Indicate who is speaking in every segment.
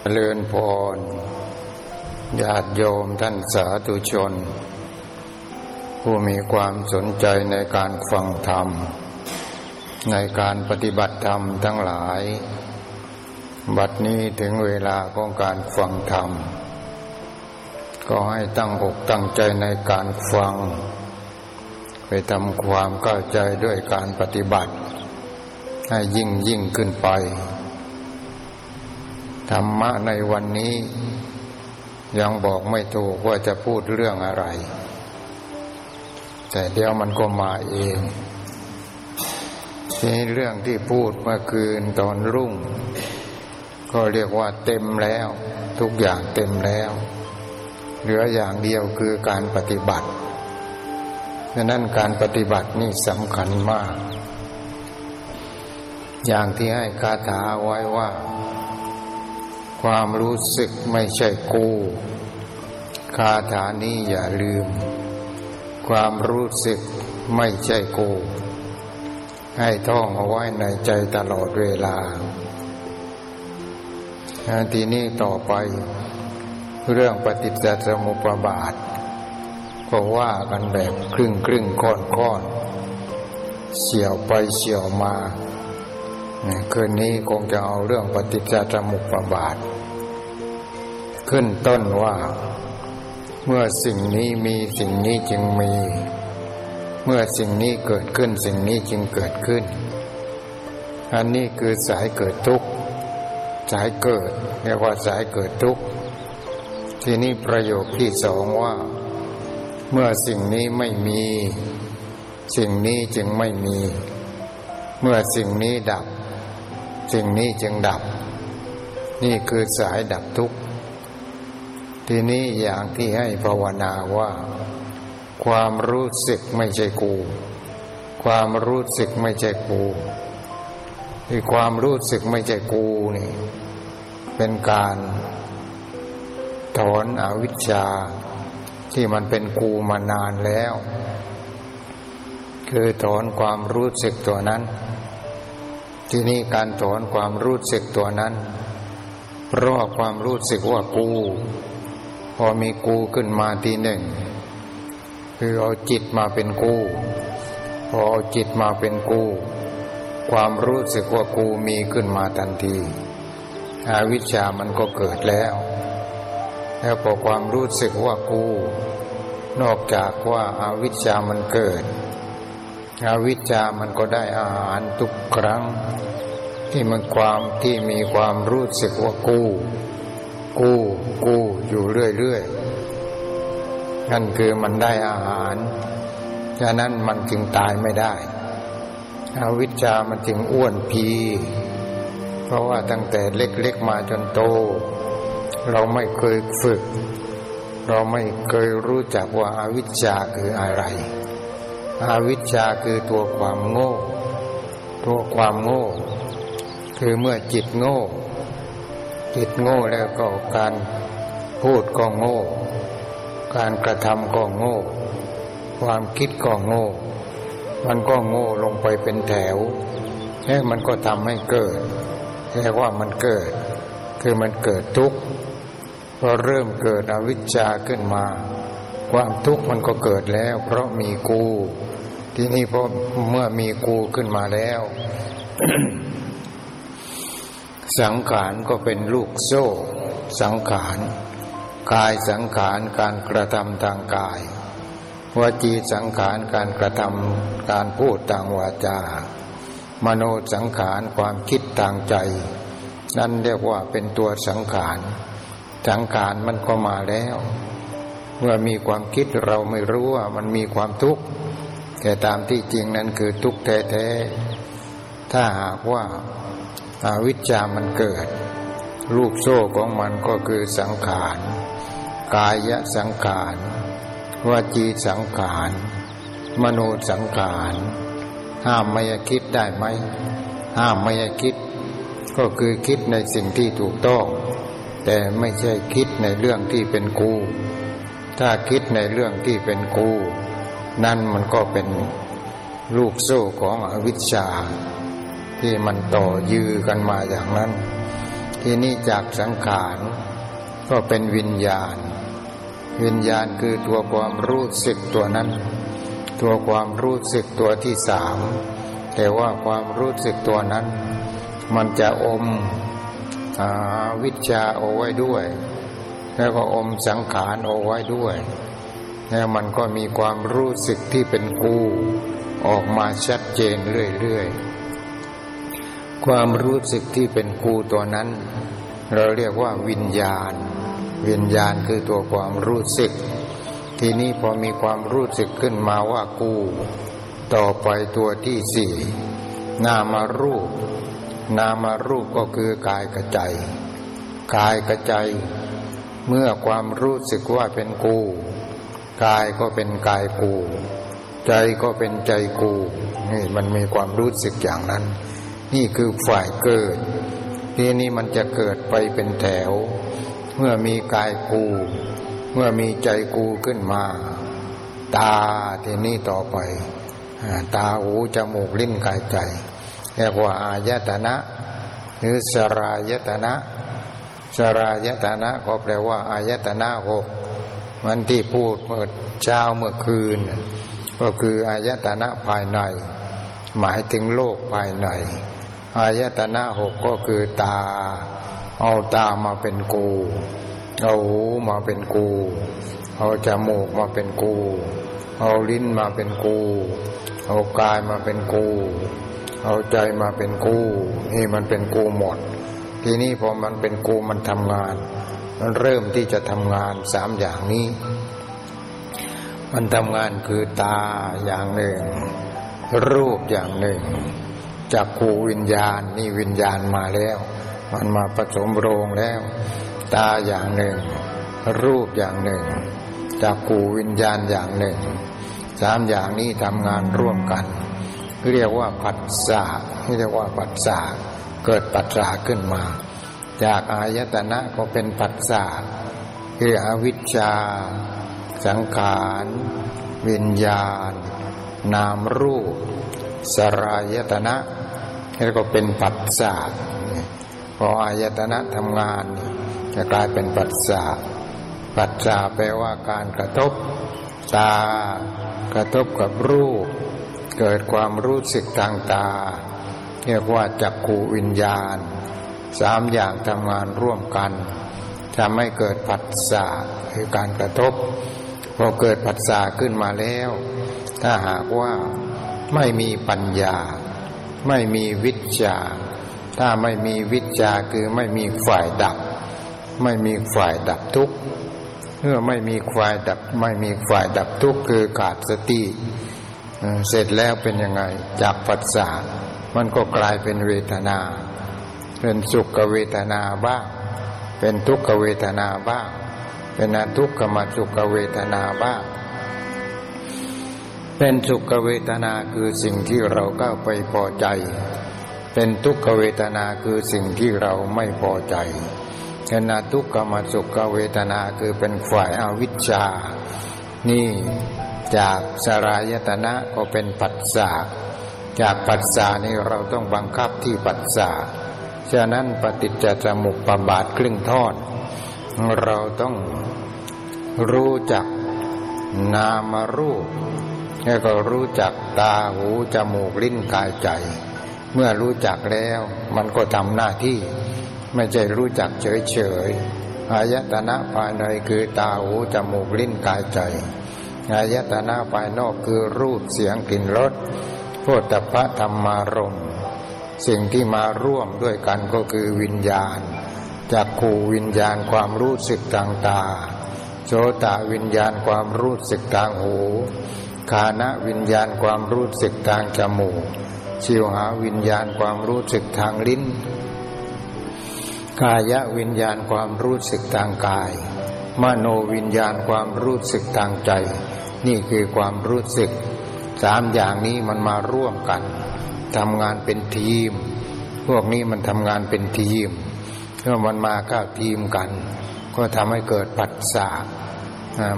Speaker 1: เจริญพรญาติโยมท่านสาธุชน ผู้มีความสนใจในการฟังธรรม ในการปฏิบัติธรรมทั้งหลาย บัดนี้ถึงเวลาของการฟังธรรม ก็ให้ตั้งอกตั้งใจในการฟัง ไปทำความเข้าใจด้วยการปฏิบัติ ให้ยิ่งยิ่งขึ้นไป ธรรมะในวันนี้ ยังบอกไม่ถูกว่าจะพูดเรื่องอะไร แต่เดี๋ยวมันก็มาเองทีเรื่องที่พูดเมื่อคืนตอนรุ่ง ก็เรียกว่าเต็มแล้ว ทุกอย่างเต็มแล้ว เหลืออย่างเดียวคือการปฏิบัติดังนั้นการปฏิบัตินี่สำคัญมาก อย่างที่ให้คาถาไว้ว่า ความรู้สึกไม่ใช่กูคาถานี้อย่าลืม ความรู้สึกไม่ใช่กูให้ท่องเอาไว้ในใจตลอดเวลา ทีนี้ต่อไปเรื่องปฏิจจสมุปบาทก็ว่ากันแบบครึ่งครึ่งค่อนค่อนเฉียวไปเฉียวมา คืนนี้คงจะเอาเรื่องปฏิจจสมุปบาท ขึ้นต้นว่า เมื่อสิ่งนี้มีสิ่งนี้จึงมี เมื่อสิ่งนี้เกิดขึ้นสิ่งนี้จึงเกิดขึ้น อันนี้คือสายเกิดทุกข์สายเกิดเรียกว่าสายเกิดทุกข์ทีนี้ประโยคที่สองว่า เมื่อสิ่งนี้ไม่มี สิ่งนี้จึงไม่มี เมื่อสิ่งนี้ดับ สิ่งนี้จึงดับ นี่คือสายดับทุกข์ ทีนี้อย่างที่ให้ภาวนาว่า ความรู้สึกไม่ใช่กู ความรู้สึกไม่ใช่กูที่ความรู้สึกไม่ใช่กูนี่ เป็นการถอนอวิชชาที่มันเป็นกูมานานแล้ว คือถอนความรู้สึกตัวนั้น ที่นี่การถอนความรู้สึกตัวนั้นราะความรู้สึกว่ากู พอมีกูขึ้นมาทีหนึ่ง คือเอาจิตมาเป็นกู พอเอาจิตมาเป็นกู ความรู้สึกว่ากูมีขึ้นมาทันทีอาวิชามันก็เกิดแล้ว แล้วพอความรู้สึกว่ากู นอกจากว่าอาวิชามันเกิด อาวิชชามันก็ได้อาหารทุกครั้ง ที่มันความที่มีความรู้สึกว่ากู้ กู้ กู้อยู่เรื่อยๆนั่นคือมันได้อาหารฉะนั้นมันจึงตายไม่ได้อาวิชชามันจึงอ้วนพี เพราะว่าตั้งแต่เล็กๆมาจนโต เราไม่เคยฝึก เราไม่เคยรู้จักว่าอาวิชชาคืออะไร อาวิชชาคือตัวความโง่ ตัวความโง่ คือเมื่อจิตโง่ จิตโง่แล้วก็การพูดก็โง่ การกระทำก็โง่ ความคิดก็โง่ มันก็โง่ลงไปเป็นแถวแล้วมันก็ทำให้เกิดแค่ว่ามันเกิด คือมันเกิดทุกข์พอเริ่มเกิดอวิชชาขึ้นมา ความทุกข์มันก็เกิดแล้ว เพราะมีกู ที่นี่พอเมื่อมีกูขึ้นมาแล้ว สังขารก็เป็นลูกโซ่ สังขารกายสังขารการกระทำทางกายวจีสังขารการกระทำการพูดทางวาจา มโนสังขารความคิดทางใจ นั่นเรียกว่าเป็นตัวสังขารสังขารมันก็มาแล้ว เมื่อมีความคิดเราไม่รู้ว่ามันมีความทุกข์ แต่ตามที่จริงนั้นคือทุกแท้ๆ ถ้าหากว่าอาวิชชามันเกิด ลูกโซ่ของมันก็คือสังขาร กายสังขารวจีสังขาร มโนสังขาร ห้ามไม่คิดได้ไหม ห้ามไม่คิด ก็คือคิดในสิ่งที่ถูกต้อง แต่ไม่ใช่คิดในเรื่องที่เป็นกู ถ้าคิดในเรื่องที่เป็นกู นั่นมันก็เป็นลูกโซ่ของอวิชชา ที่มันต่อยื้อกันมาอย่างนั้น ที่นี่จากสังขารก็เป็นวิญญาณ วิญญาณคือตัวความรู้สึกตัวนั้น ตัวความรู้สึกตัวที่สามแต่ว่าความรู้สึกตัวนั้น มันจะอมอวิชาเอาไว้ด้วย แล้วก็อมสังขารเอาไว้ด้วย แล้วมันก็มีความรู้สึกที่เป็นกูออกมาชัดเจนเรื่อยๆ ความรู้สึกที่เป็นกูตัวนั้น เราเรียกว่าวิญญาณ วิญญาณคือตัวความรู้สึก ทีนี้พอมีความรู้สึกขึ้นมาว่ากู ต่อไปตัวที่สี่นามารูป นามารูปก็คือกายกระใจกายกระใจ เมื่อความรู้สึกว่าเป็นกู กายก็เป็นกายกู ใจก็เป็นใจกู นี่มันมีความรู้สึกอย่างนั้น นี่คือฝ่ายเกิด ทีนี้มันจะเกิดไปเป็นแถว เมื่อมีกายกู เมื่อมีใจกูขึ้นมา ตาทีนี้ต่อไป ตาหูจมูกลิ้นกายใจเรียกว่าอายตนะ หรือสรายตนะสรายตนะก็แปลว่าอายตนะหก มันที่พูดเมื่อเช้าเมื่อคืน ก็คืออายตนะภายใน หมายถึงโลกภายในอายตนะหกก็คือตา เอาตามาเป็นกู เอาหูมาเป็นกู เอาจมูกมาเป็นกู เอาลิ้นมาเป็นกู เอากายมาเป็นกู เอาใจมาเป็นกู นี่มันเป็นกูหมด ทีนี้พอมันเป็นกูมันทำงาน เริ่มที่จะทำงานสามอย่างนี้ มันทำงานคือตาอย่างหนึ่ง รูปอย่างหนึ่งจากขูวิญญาณนี่วิญญาณมาแล้ว มันมาผสมโรงแล้ว ตาอย่างหนึ่ง รูปอย่างหนึ่งจากขูวิญญาณอย่างหนึ่งสามอย่างนี้ทำงานร่วมกัน เรียกว่าปัสสะเรียกว่าปัสสะเกิดปัสสะขึ้นมา จากอายตนะก็เป็นปัสสะคืออวิชชา สังขารวิญญาณ นามรูป สรายตนะแล้วก็เป็นปัจจาพออายตนะทำงาน จะกลายเป็นปัจจาปัจจาแปลว่าการกระทบ ตา กระทบกับรูป เกิดความรู้สึกทางตา เรียกว่าจักขูวิญญาณ สามอย่างทำงานร่วมกันทำให้เกิดปัจจาคือการกระทบพอเกิดผัสสะขึ้นมาแล้ว ถ้าหากว่าไม่มีปัญญา ไม่มีวิชาถ้าไม่มีวิชาคือไม่มีฝ่ายดับ ไม่มีฝ่ายดับทุกข์เมื่อไม่มีฝ่ายดับ ไม่มีฝ่ายดับทุกข์คือขาดสติเสร็จแล้วเป็นยังไงจากปัสสะมันก็กลายเป็นเวทนา เป็นสุขเวทนาบ้าง เป็นทุกขเวทนาบ้าง เป็นอทุกขมสุขเวทนาบ้าง เป็นสุขเวทนาคือสิ่งที่เราก้าไปพอใจ เป็นทุกขเวทนาคือสิ่งที่เราไม่พอใจขณะทุกขมสุขเวทนาคือเป็นฝ่ายอาวิชชา นี่จากสรายตนะก็เป็นปัจจาจากปัจจานี่เราต้องบังคับที่ปัจ จาฉะนั้นปฏิจจสมุปบาทครึ่งทอด เราต้องรู้จักนามรูปแล้วก็รู้จักตาหูจมูกลิ้นกายใจ เมื่อรู้จักแล้ว มันก็ทำหน้าที่ ไม่ใช่รู้จักเฉยๆอายตนะภายในคือตาหูจมูกลิ้นกายใจอายตนะภายนอกคือรูปเสียงกลิ่นรสโพธพะธรรมารม สิ่งที่มาร่วมด้วยกันก็คือวิญญาณจักขูวิญญาณความรู้สึกทางตา โสตวิญญาณความรู้สึกทางหูคานะวิญญาณความรู้สึกทางจมูกชิวหาวิญญาณความรู้สึกทางลิ้น กายวิญญาณความรู้สึกทางกาย มโนวิญญาณความรู้สึกทางใจ นี่คือความรู้สึก สามอย่างนี้มันมาร่วมกัน ทำงานเป็นทีม พวกนี้มันทำงานเป็นทีมเมื่อมันมาก้าทีมกัน ก็ทำให้เกิดปัสสา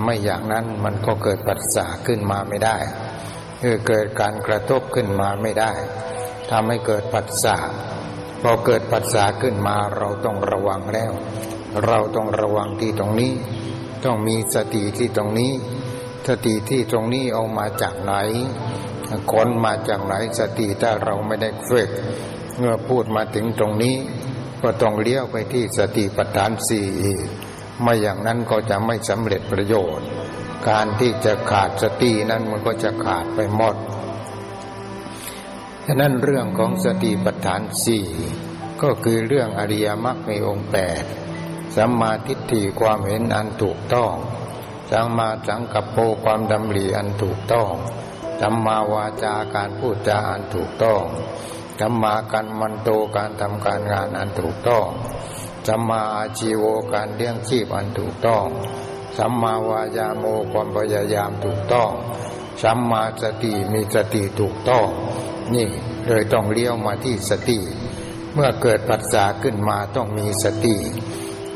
Speaker 1: ไม่อย่างนั้นมันก็เกิดปัสสาขึ้นมาไม่ได้คือเกิดการกระทบขึ้นมาไม่ได้ทำให้เกิดปัสสาพอเกิดปัสสาขึ้นมาเราต้องระวังแล้ว เราต้องระวังที่ตรงนี้ ต้องมีสติที่ตรงนี้ สติที่ตรงนี้เอามาจากไหน คนมาจากไหนสติถ้าเราไม่ได้ฝึกเมื่อพูดมาถึงตรงนี้ ก็ต้องเลี้ยวไปที่สติปัฏฐานสี่อีกไม่อย่างนั้นก็จะไม่สำเร็จประโยชน์ การที่จะขาดสตินั้นมันก็จะขาดไปหมดฉะนั้นเรื่องของสติปัฏฐานสี่ก็คือเรื่องอริยมรรคในองค์แปดสัมมาทิฏฐิความเห็นอันถูกต้อง สัมมาสังกัปโปความดำริอันถูกต้อง สัมมาวาจาการพูดจาอันถูกต้องสัมมาการมันโตการทำการงานอันถูกต้องสัมมาอาชีโวการเลี้ยงชีพอันถูกต้องสัมมาวายาโมความพยายามถูกต้องสัมมาสติมีสติถูกต้อง นี่เลยต้องเลี้ยวมาที่สติ เมื่อเกิดปัสสาขึ้นมาต้องมีสติ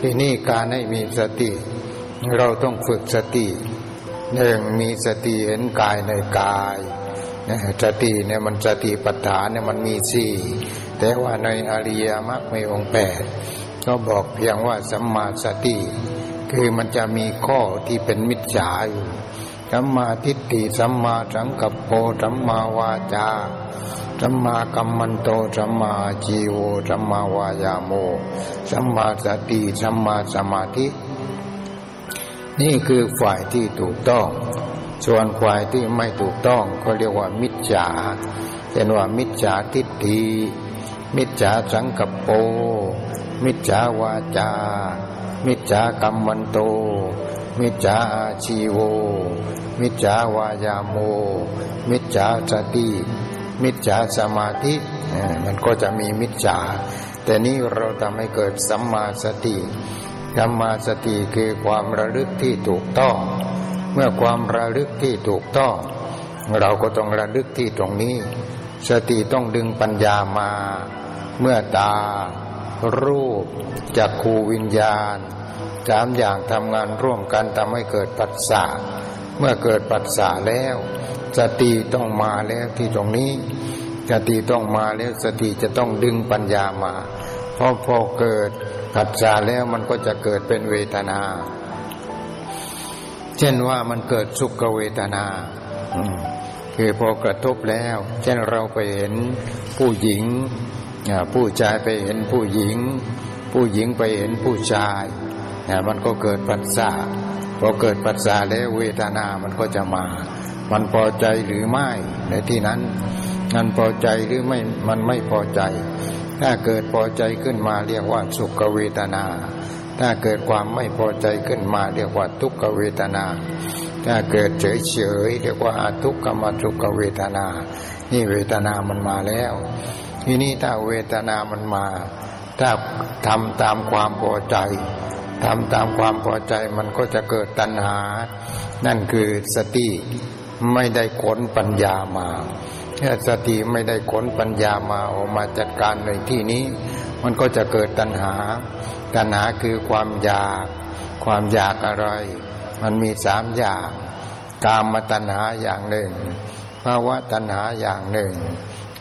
Speaker 1: ที่นี่การให้มีสติ เราต้องฝึกสติ หนึ่งมีสติเห็นกายในกายสติเนี่ยมันสติปัฏฐานเนี่ยมันมีสี่แต่ว่าในอริยมรรคมีองค์แปดก็บอกเพียงว่าสัมมาสติ คือมันจะมีข้อที่เป็นมิจฉาอยู่สัมมาทิฏฐิสัมมาสังกัปโปสัมมาวาจาสัมมากัมมันโตสัมมาจีโวสัมมาวายาโมสัมมาสติสัมมาสมาธิ นี่คือฝ่ายที่ถูกต้อง ส่วนฝ่ายที่ไม่ถูกต้องก็เรียกว่ามิจฉาเช่นว่ามิจฉาทิฏฐิ มิจฉาสังกปโป มิจฉาวาจา มิจฉากัมมันโต มิจฉาอาชีโว มิจฉาวายาโม มิจฉาสติมิจฉาสมาธิมันก็จะมีมิจฉาแต่นี้เราทำให้เกิดสัมมาสติ สัมมาสติคือความระลึกที่ถูกต้อง เมื่อความระลึกที่ถูกต้อง เราก็ต้องระลึกที่ตรงนี้ สติต้องดึงปัญญามา เมื่อตา รูปจักขูวิญญาณสามอย่างทำงานร่วมกันทำให้เกิดปัสสะเมื่อเกิดปัสสะแล้ว สติต้องมาแล้วที่ตรงนี้ สติต้องมาแล้วสติจะต้องดึงปัญญามา พราะพอเกิดปัจจาแล้วมันก็จะเกิดเป็นเวทนา เช่นว่ามันเกิดสุขเวทนาคือพอกระทบแล้ว เช่นเราไปเห็นผู้หญิงผู้ชายไปเห็นผู้หญิง ผู้หญิงไปเห็นผู้ชายมันก็เกิดปัจจาพอเกิดปัจจาแล้วเวทนามันก็จะมา มันพอใจหรือไม่ในที่นั้นมันพอใจหรือไม่มันไม่พอใจ ถ้าเกิดพอใจขึ้นมาเรียกว่าสุขเวทนา ถ้าเกิดความไม่พอใจขึ้นมาเรียกว่าทุกขเวทนา ถ้าเกิดเฉยเฉยเรียกว่าทุกขมทุกขเวทนา นี่เวทนามันมาแล้ว ทีนี้ถ้าเวทนามันมา ถ้าทำตามความพอใจทำตามความพอใจมันก็จะเกิดตัณหา นั่นคือสติไม่ได้ขนปัญญามา สติไม่ได้ขนปัญญามาออกมาจัดการในที่นี้ มันก็จะเกิดตัณหา ตัณหาคือความอยาก ความอยากอะไร มันมีสามอย่างกามตัณหาอย่างหนึ่งภาวะตัณหาอย่างหนึ่ง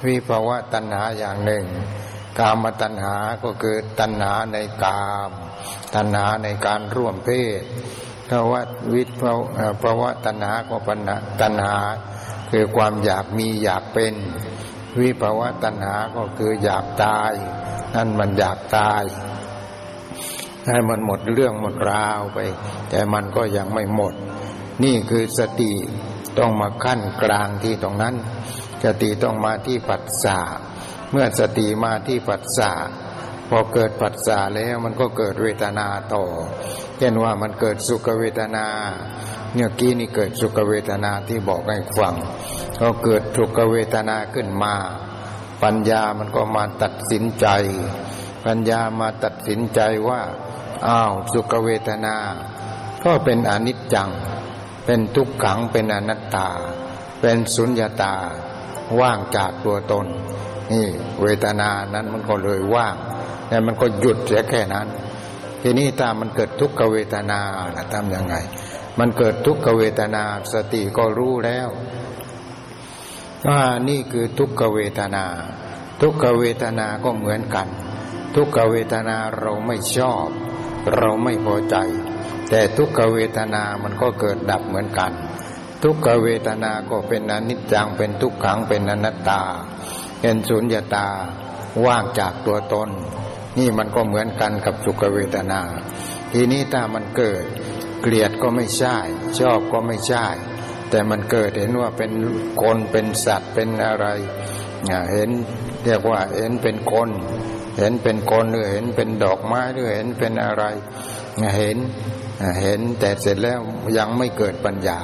Speaker 1: วิภาวะตัณหาอย่างหนึ่ง กามตัณหาก็คือตัณหาในกาม ตัณหาในการร่วมเพศภาวะวิภาวะตัณหาก็ปัญหาตัณหา คือความอยากมีอยากเป็น วิภาวะตัณหาก็คืออยากตาย นั่นมันอยากตายให้มันหมดเรื่องหมดราวไป แต่มันก็ยังไม่หมด นี่คือสติต้องมาขั้นกลางที่ตรงนั้น สติต้องมาที่ปัสสาเมื่อสติมาที่ปัสสาพอเกิดปัสสาแล้วมันก็เกิดเวทนาต่อ เช่นว่ามันเกิดสุขเวทนา เนี่ยกี้นี่เกิดสุขเวทนาที่บอกให้ฟังก็เกิดสุขเวทนาขึ้นมา ปัญญามันก็มาตัดสินใจ ปัญญามาตัดสินใจว่าอ้าวสุขเวทนา ก็เป็นอนิจจัง เป็นทุกขังเป็นอนัตตา เป็นสุญญาตา ว่างจากตัวตน นี่ เวทนานั้นมันก็เลยว่างแต่มันก็หยุดเสียแค่นั้น ทีนี้ตามันเกิดทุกขเวทนาทำยังไง มันเกิดทุกขเวทนาสติก็รู้แล้วว่านี่คือทุกขเวทนา ทุกขเวทนาก็เหมือนกัน ทุกขเวทนาเราไม่ชอบ เราไม่พอใจ แต่ทุกขเวทนามันก็เกิดดับเหมือนกัน ทุกขเวทนาก็เป็นอนิจจังเป็นทุกขังเป็นอนัตตา เป็นสุญญตาว่างจากตัวตน นี่มันก็เหมือนกันกับสุขเวทนา ทีนี้ถ้ามันเกิด เกลียดก็ไม่ใช่ ชอบก็ไม่ใช่ แต่มันเกิดเห็นว่าเป็นคนเป็นสัตว์เป็นอะไรเห็นเรียกว่าเห็นเป็นคน เห็นเป็นคนหรือเห็นเป็นดอกไม้หรือเห็นเป็นอะไรเห็นเห็นแต่เสร็จแล้วยังไม่เกิดปัญญา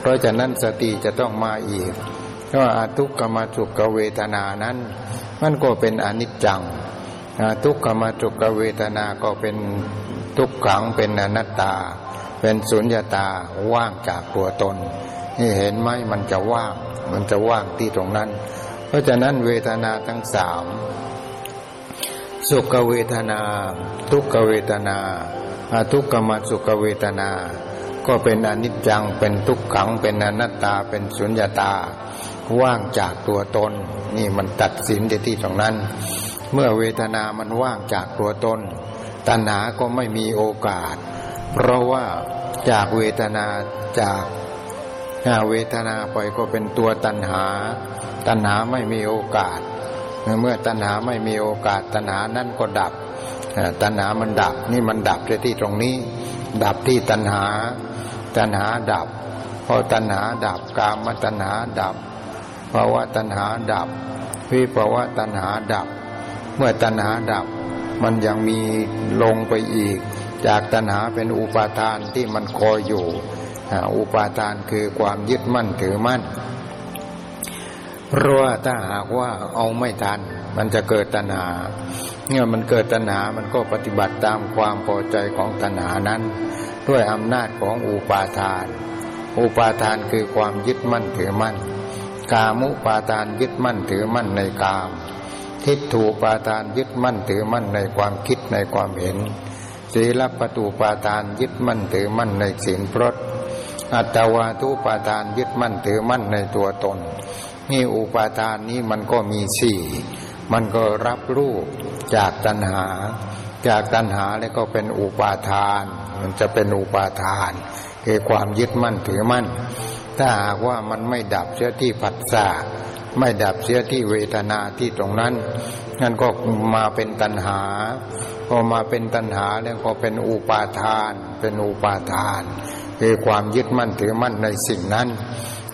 Speaker 1: เพราะฉะนั้นสติจะต้องมาอีกเพราอาทุกขมาสุขเวทนานั้น มันก็เป็นอนิจจังทุกขมาสุขเวทนาก็เป็นทุกขังเป็นอนัตตา เป็นสุญญาตาว่างจากตัวตน นี่เห็นไหมมันจะว่าง มันจะว่างที่ตรงนั้น เพราะฉะนั้นเวทนาทั้งสามสุขเวทนา ทุกขเวทนาอาทุกขมสุขเวทนา ก็เป็นอนิจจังเป็นทุกขังเป็นอนัตตาเป็นสุญญาตา ว่างจากตัวตน นี่มันตัดสินที่ตรงนั้น เมื่อเวทนามันว่างจากตัวตนตัณหาก็ไม่มีโอกาส เพราะว่าจากเวทนาจากเวทนาไปก็เป็นตัวตัณหา ตัณหาไม่มีโอกาส เมื่อตัณหาไม่มีโอกาส ตัณหานั่นก็ดับตัณหามันดับ นี่มันดับที่ตรงนี้ ดับที่ตัณหา ตัณหาดับพอตัณหาดับกามตัณหาดับภาวะตัณหาดับ วิภาวะตัณหาดับ เมื่อตัณหาดับ มันยังมีลงไปอีก จากตัณหาเป็นอุปาทานที่มันคอยอยู่ อุปาทานคือความยึดมั่นถือมั่นเพราะว่าถ้าหากว่าเอาไม่ทัน มันจะเกิดตัณหาเมื่อมันเกิดตัณหา มันก็ปฏิบัติตามความพอใจของตัณหานั้น ด้วยอำนาจของอุปาทาน อุปาทานคือความยึดมั่นถือมั่น กามุปาทานยึดมั่นถือมั่นในกาม ทิฏฐุปาทานยึดมั่นถือมั่นในความคิดในความเห็น ศีลปตุปาทานยึดมั่นถือมั่นในศีลพรตอัตวาทุปาทานยึดมั่นถือมั่นในตัวตน นี่อุปาทานนี้มันก็มีสี่มันก็รับรูปจากตัณหา จากตัณหาแล้วก็เป็นอุปาทาน มันจะเป็นอุปาทานคือความยึดมั่นถือมั่น ถ้าหากว่ามันไม่ดับเสียที่ผัสสะ ไม่ดับเสียที่เวทนาที่ตรงนั้นนั่นก็มาเป็นตัณหา พอมาเป็นตัณหาแล้วก็เป็นอุปาทาน เป็นอุปาทาน คือความยึดมั่นถือมั่นในสิ่งนั้น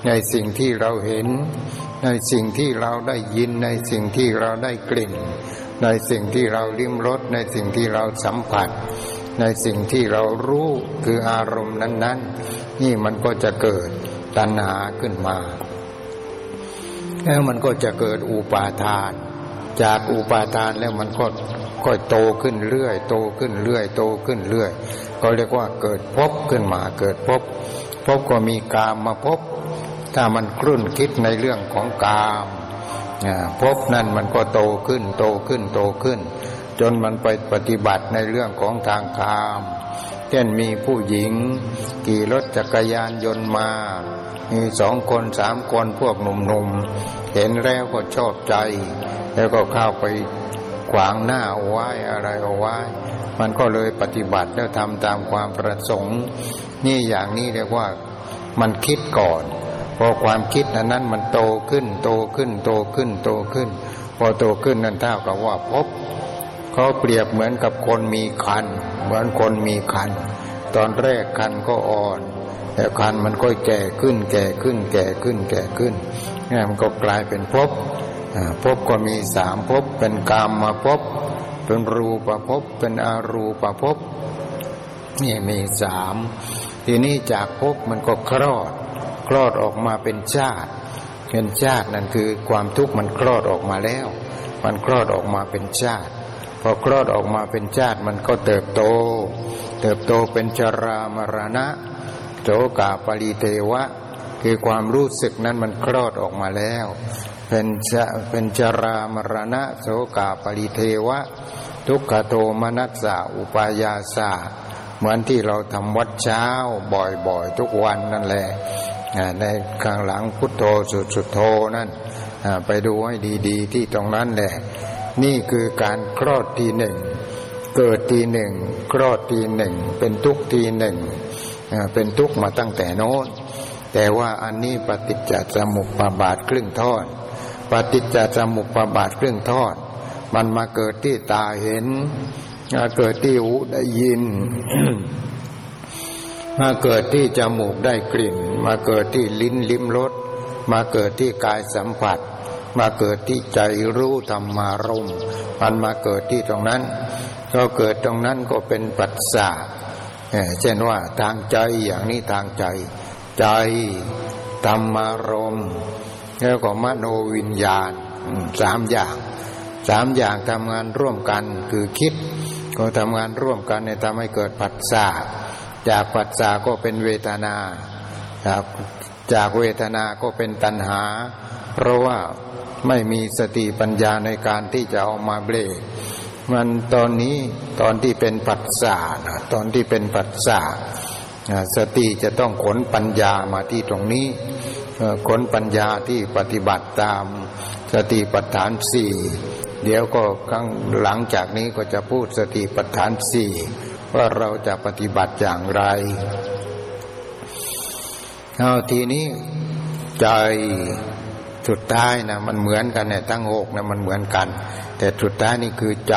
Speaker 1: ในสิ่งที่เราเห็น ในสิ่งที่เราได้ยินในสิ่งที่เราได้กลิ่น ในสิ่งที่เราลิ้มรสในสิ่งที่เราสัมผัส ในสิ่งที่เรารู้คืออารมณ์นั้น ๆ นี่มันก็จะเกิดตัณหาขึ้นมา แล้วมันก็จะเกิดอุปาทาน จากอุปาทานแล้วมันก็ค่อยโตขึ้นเรื่อย โตขึ้นเรื่อย โตขึ้นเรื่อย ก็เรียกว่าเกิดพบขึ้นมาเกิดพบพบก็มีกามมาพบ ถ้ามันครุ่นคิดในเรื่องของกามพบนั่นมันก็โตขึ้น โตขึ้นโตขึ้น จนมันไปปฏิบัติในเรื่องของทางกาม เช่นมีผู้หญิงขี่รถจักรยานยนต์มา มีสองคนสามคนพวกหนุ่มๆ เห็นแล้วก็ชอบใจ แล้วก็เข้าไปขวางหน้าเอาไว้อะไรเอาไว้ มันก็เลยปฏิบัติแล้วทำตามความประสงค์ นี่อย่างนี้เรียกว่ามันคิดก่อนพอความคิดนั้นนั้นมันโตขึ้น โตขึ้น โตขึ้น โตขึ้น พอโตขึ้นนั่นเท่ากับว่าพบเขาเปรียบเหมือนกับคนมีคัน เหมือนคนมีคัน ตอนแรกคันก็อ่อน แต่คันมันก็แก่ขึ้น แก่ขึ้น แก่ขึ้น แก่ขึ้นนี่มันก็กลายเป็นภพภพก็มีสามภพเป็นกามมาภพเป็นรูปภพเป็นอารูปภพนี่มีสามทีนี้จากภพมันก็คลอด คลอดออกมาเป็นชาติเป็นชาตินั่นคือความทุกข์มันคลอดออกมาแล้ว มันคลอดออกมาเป็นชาติพอคลอดออกมาเป็นชาติมันก็เติบโต เติบโตเป็นชรามรณะ โจกาปริเทวะ คือความรู้สึกนั้นมันคลอดออกมาแล้ว เป็นจะเป็นจรามรณะ โสกาปริเทวะ ทุกขโทมนัสสะอุปายาสาเหมือนที่เราทำวัดเช้าบ่อยๆ ทุกวันนั่นแหละในข้างหลังพุทโธสุดสุดโธนั่นไปดูให้ดีๆ ที่ตรงนั้นแหละ นี่คือการคลอดทีหนึ่ง เกิดทีหนึ่งคลอดทีหนึ่ง เป็นทุกทีหนึ่ง เป็นทุกข์มาตั้งแต่โน้น แต่ว่าอันนี้ปฏิจจสมุปบาทครึ่งทอด ปฏิจจสมุปบาทครึ่งทอด มันมาเกิดที่ตาเห็นมาเกิดที่หูได้ยิน มาเกิดที่จมูกได้กลิ่น มาเกิดที่ลิ้นลิ้มรส มาเกิดที่กายสัมผัส มาเกิดที่ใจรู้ธรรมารมมันมาเกิดที่ตรงนั้นก็เกิดตรงนั้นก็เป็นปัจจา เช่นว่าทางใจอย่างนี้ทางใจ ใจธรรมารมแล้วก็มโนวิญญาณสามอย่างสามอย่างทำงานร่วมกันคือคิด ก็ทำงานร่วมกันในทำให้เกิดปัจจาจากปัจจาก็เป็นเวทนาจากจากเวทนาก็เป็นตัณหา เพราะว่าไม่มีสติปัญญาในการที่จะเอามาเบรก มันตอนนี้ตอนที่เป็นปัจจานะตอนที่เป็นปัจจาสติจะต้องขนปัญญามาที่ตรงนี้ขนปัญญาที่ปฏิบัติตามสติปัฏฐานสี่เดี๋ยวก็ครั้งหลังจากนี้ก็จะพูดสติปัฏฐานสี่ว่าเราจะปฏิบัติอย่างไรเอาทีนี้ใจสุดท้ายนะมันเหมือนกันเนี่ยทั้งหกนะมันเหมือนกัน แต่สุดท้ายนี่คือใจ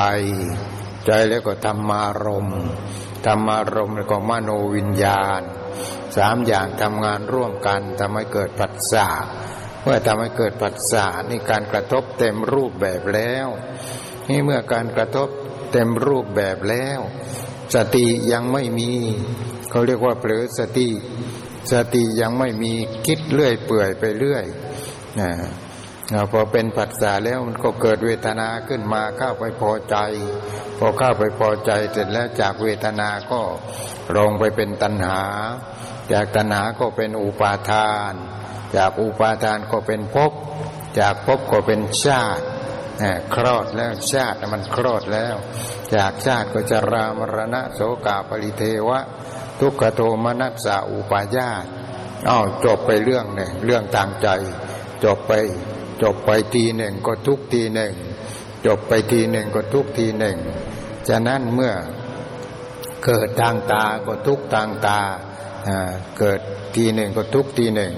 Speaker 1: ใจแล้วก็ธรรมารมธรรมารมแล้วก็มโนวิญญาณสามอย่างทำงานร่วมกันทำให้เกิดปัจจาเมื่อทำให้เกิดปัจจานี่การกระทบเต็มรูปแบบแล้ว นี่เมื่อการกระทบเต็มรูปแบบแล้ว สติยังไม่มีเขาเรียกว่าเผลอสติ สติยังไม่มีคิดเรื่อยเปื่อยไปเรื่อยนะ พอเป็นผัสสะแล้วมันก็เกิดเวทนาขึ้นมาเข้าไปพอใจ พอเข้าไปพอใจเสร็จแล้วจากเวทนาก็ลงไปเป็นตัณหา จากตัณหาก็เป็นอุปาทาน จากอุปาทานก็เป็นภพจากภพก็เป็นชาติคลอดแล้วชาติมันคลอดแล้ว จากชาติก็จะรามรณะโสกาปริเทวะ ทุกขโทมนัสสาอุปาญาตอ้าวจบไปเรื่องหนึ่งเรื่องทางใจ จบไป จบไปทีหนึ่งก็ทุกทีหนึ่ง จบไปทีหนึ่งก็ทุกทีหนึ่งฉะนั้นเมื่อเกิดทางตาก็ทุกทางตาเกิดทีหนึ่งก็ทุกทีหนึ่ง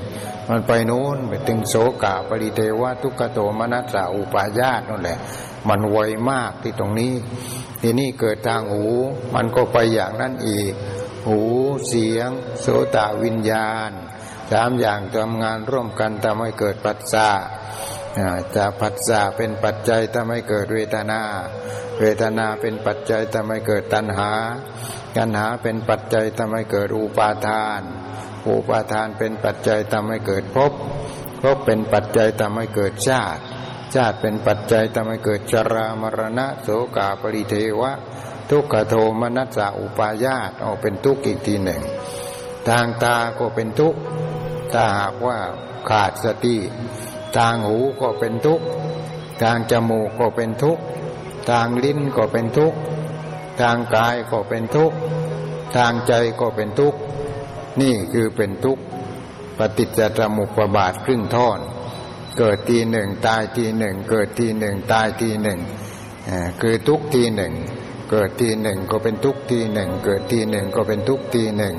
Speaker 1: มันไปโน้นไปถึงโสกาปริเทวะทุกขโตมนัสสาอุปาญาตนั่นแหละ มันไวมากที่ตรงนี้ ทีนี้เกิดทางหู มันก็ไปอย่างนั้นอีก หูเสียง โสตวิญญาณ สามอย่างทำงานร่วมกันทำให้เกิดปัจจาจะปัจจาเป็นปัจจัยทำให้เกิดเวทนา เวทนาเป็นปัจจัยทำให้เกิดตัณหา ตัณหาเป็นปัจจัยทำให้เกิดอุปาทาน อุปาทานเป็นปัจจัยทำให้เกิดภพภพเป็นปัจจัยทำให้เกิดชาติ ชาติเป็นปัจจัยทำให้เกิดชรามรณะโสกาปริเทวะ ทุกขโทมนัสสะอุปาญาตออกเป็นทุกข์อีกทีหนึ่ง ทางตาก็เป็นทุกข์ ถ้าหากว่าขาดสติ ทางหูก็เป็นทุกข์ ทางจมูกก็เป็นทุกข์ ทางลิ้นก็เป็นทุกข์ ทางกายก็เป็นทุกข์ ทางใจก็เป็นทุกข์ นี่คือเป็นทุกข์ ปฏิจจสมุปบาทครึ่งท่อน เกิดทีหนึ่งตายทีหนึ่ง เกิดทีหนึ่งตายทีหนึ่ง คือทุกทีหนึ่ง เกิดทีหนึ่งก็เป็นทุกทีหนึ่ง เกิดทีหนึ่งก็เป็นทุกทีหนึ่ง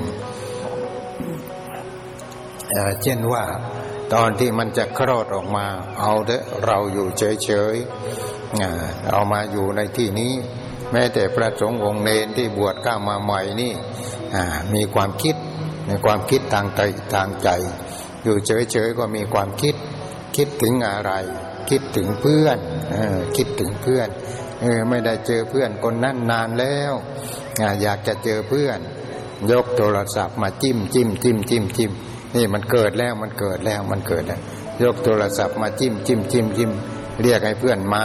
Speaker 1: เช่นว่า ตอนที่มันจะคลอดออกมา เอาเถอะเราอยู่เฉยๆเอามาอยู่ในที่นี้ แม้แต่พระสงฆ์องค์เนนที่บวชก้ามาใหม่นี่มีความคิดในความคิดทางใจทางใจ อยู่เฉยๆก็มีความคิด คิดถึงอะไร คิดถึงเพื่อนคิดถึงเพื่อนเออไม่ได้เจอเพื่อนคนนั้นนานแล้ว อยากจะเจอเพื่อน ยกโทรศัพท์มาจิ้มจิ้มจิ้มจิ้มจิ้มนี่มันเกิดแล้วมันเกิดแล้วมันเกิดแล้วยกโทรศัพท์มาจิ้มจิ้มจิ้มจิ้มเรียกให้เพื่อนมา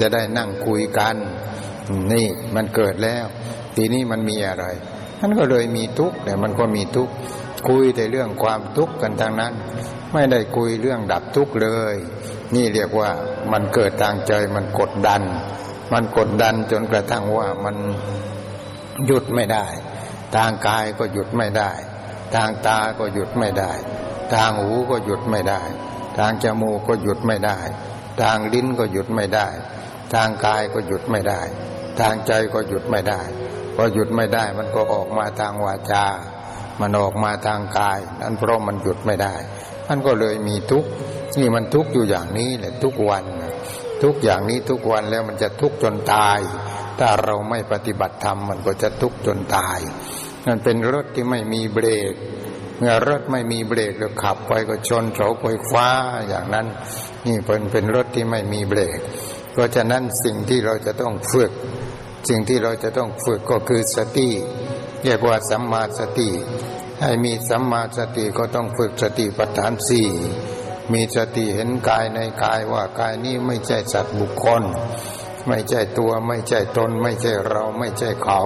Speaker 1: จะได้นั่งคุยกัน นี่มันเกิดแล้ว ทีนี้มันมีอะไรมันก็เลยมีทุกข์แต่มันก็มีทุกข์คุยแต่เรื่องความทุกข์กันทางนั้น ไม่ได้คุยเรื่องดับทุกข์เลย นี่เรียกว่ามันเกิดทางใจมันกดดัน มันกดดันจนกระทั่งว่ามันหยุดไม่ได้ ทางกายก็หยุดไม่ได้ ทางตาก็หยุดไม่ได้ ทางหูก็หยุดไม่ได้ ทางจมูกก็หยุดไม่ได้ ทางลิ้นก็หยุดไม่ได้ ทางกายก็หยุดไม่ได้ ทางใจก็หยุดไม่ได้พอหยุดไม่ได้มันก็ออกมาทางวาจา มันออกมาทางกาย นั่นเพราะมันหยุดไม่ได้ มันก็เลยมีทุกข์นี่มันทุกข์อยู่อย่างนี้แหละทุกวัน ทุกอย่างนี้ทุกวันแล้วมันจะทุกจนตาย ถ้าเราไม่ปฏิบัติธรรมมันก็จะทุกจนตาย มันเป็นรถที่ไม่มีเบรกเมื่อรถไม่มีเบรกแล้วขับไปก็ชนเสาไฟฟ้าอย่างนั้น นี่เป็นเป็นรถที่ไม่มีเบรก เพราะฉะนั้นสิ่งที่เราจะต้องฝึก สิ่งที่เราจะต้องฝึกก็คือสติเรียกว่าสัมมาสติ ให้มีสัมมาสติก็ต้องฝึกสติปัฏฐานสี่ มีสติเห็นกายในกายว่ากายนี้ไม่ใช่สัตว์บุคคล ไม่ใช่ตัวไม่ใช่ตน ไม่ใช่เราไม่ใช่เขา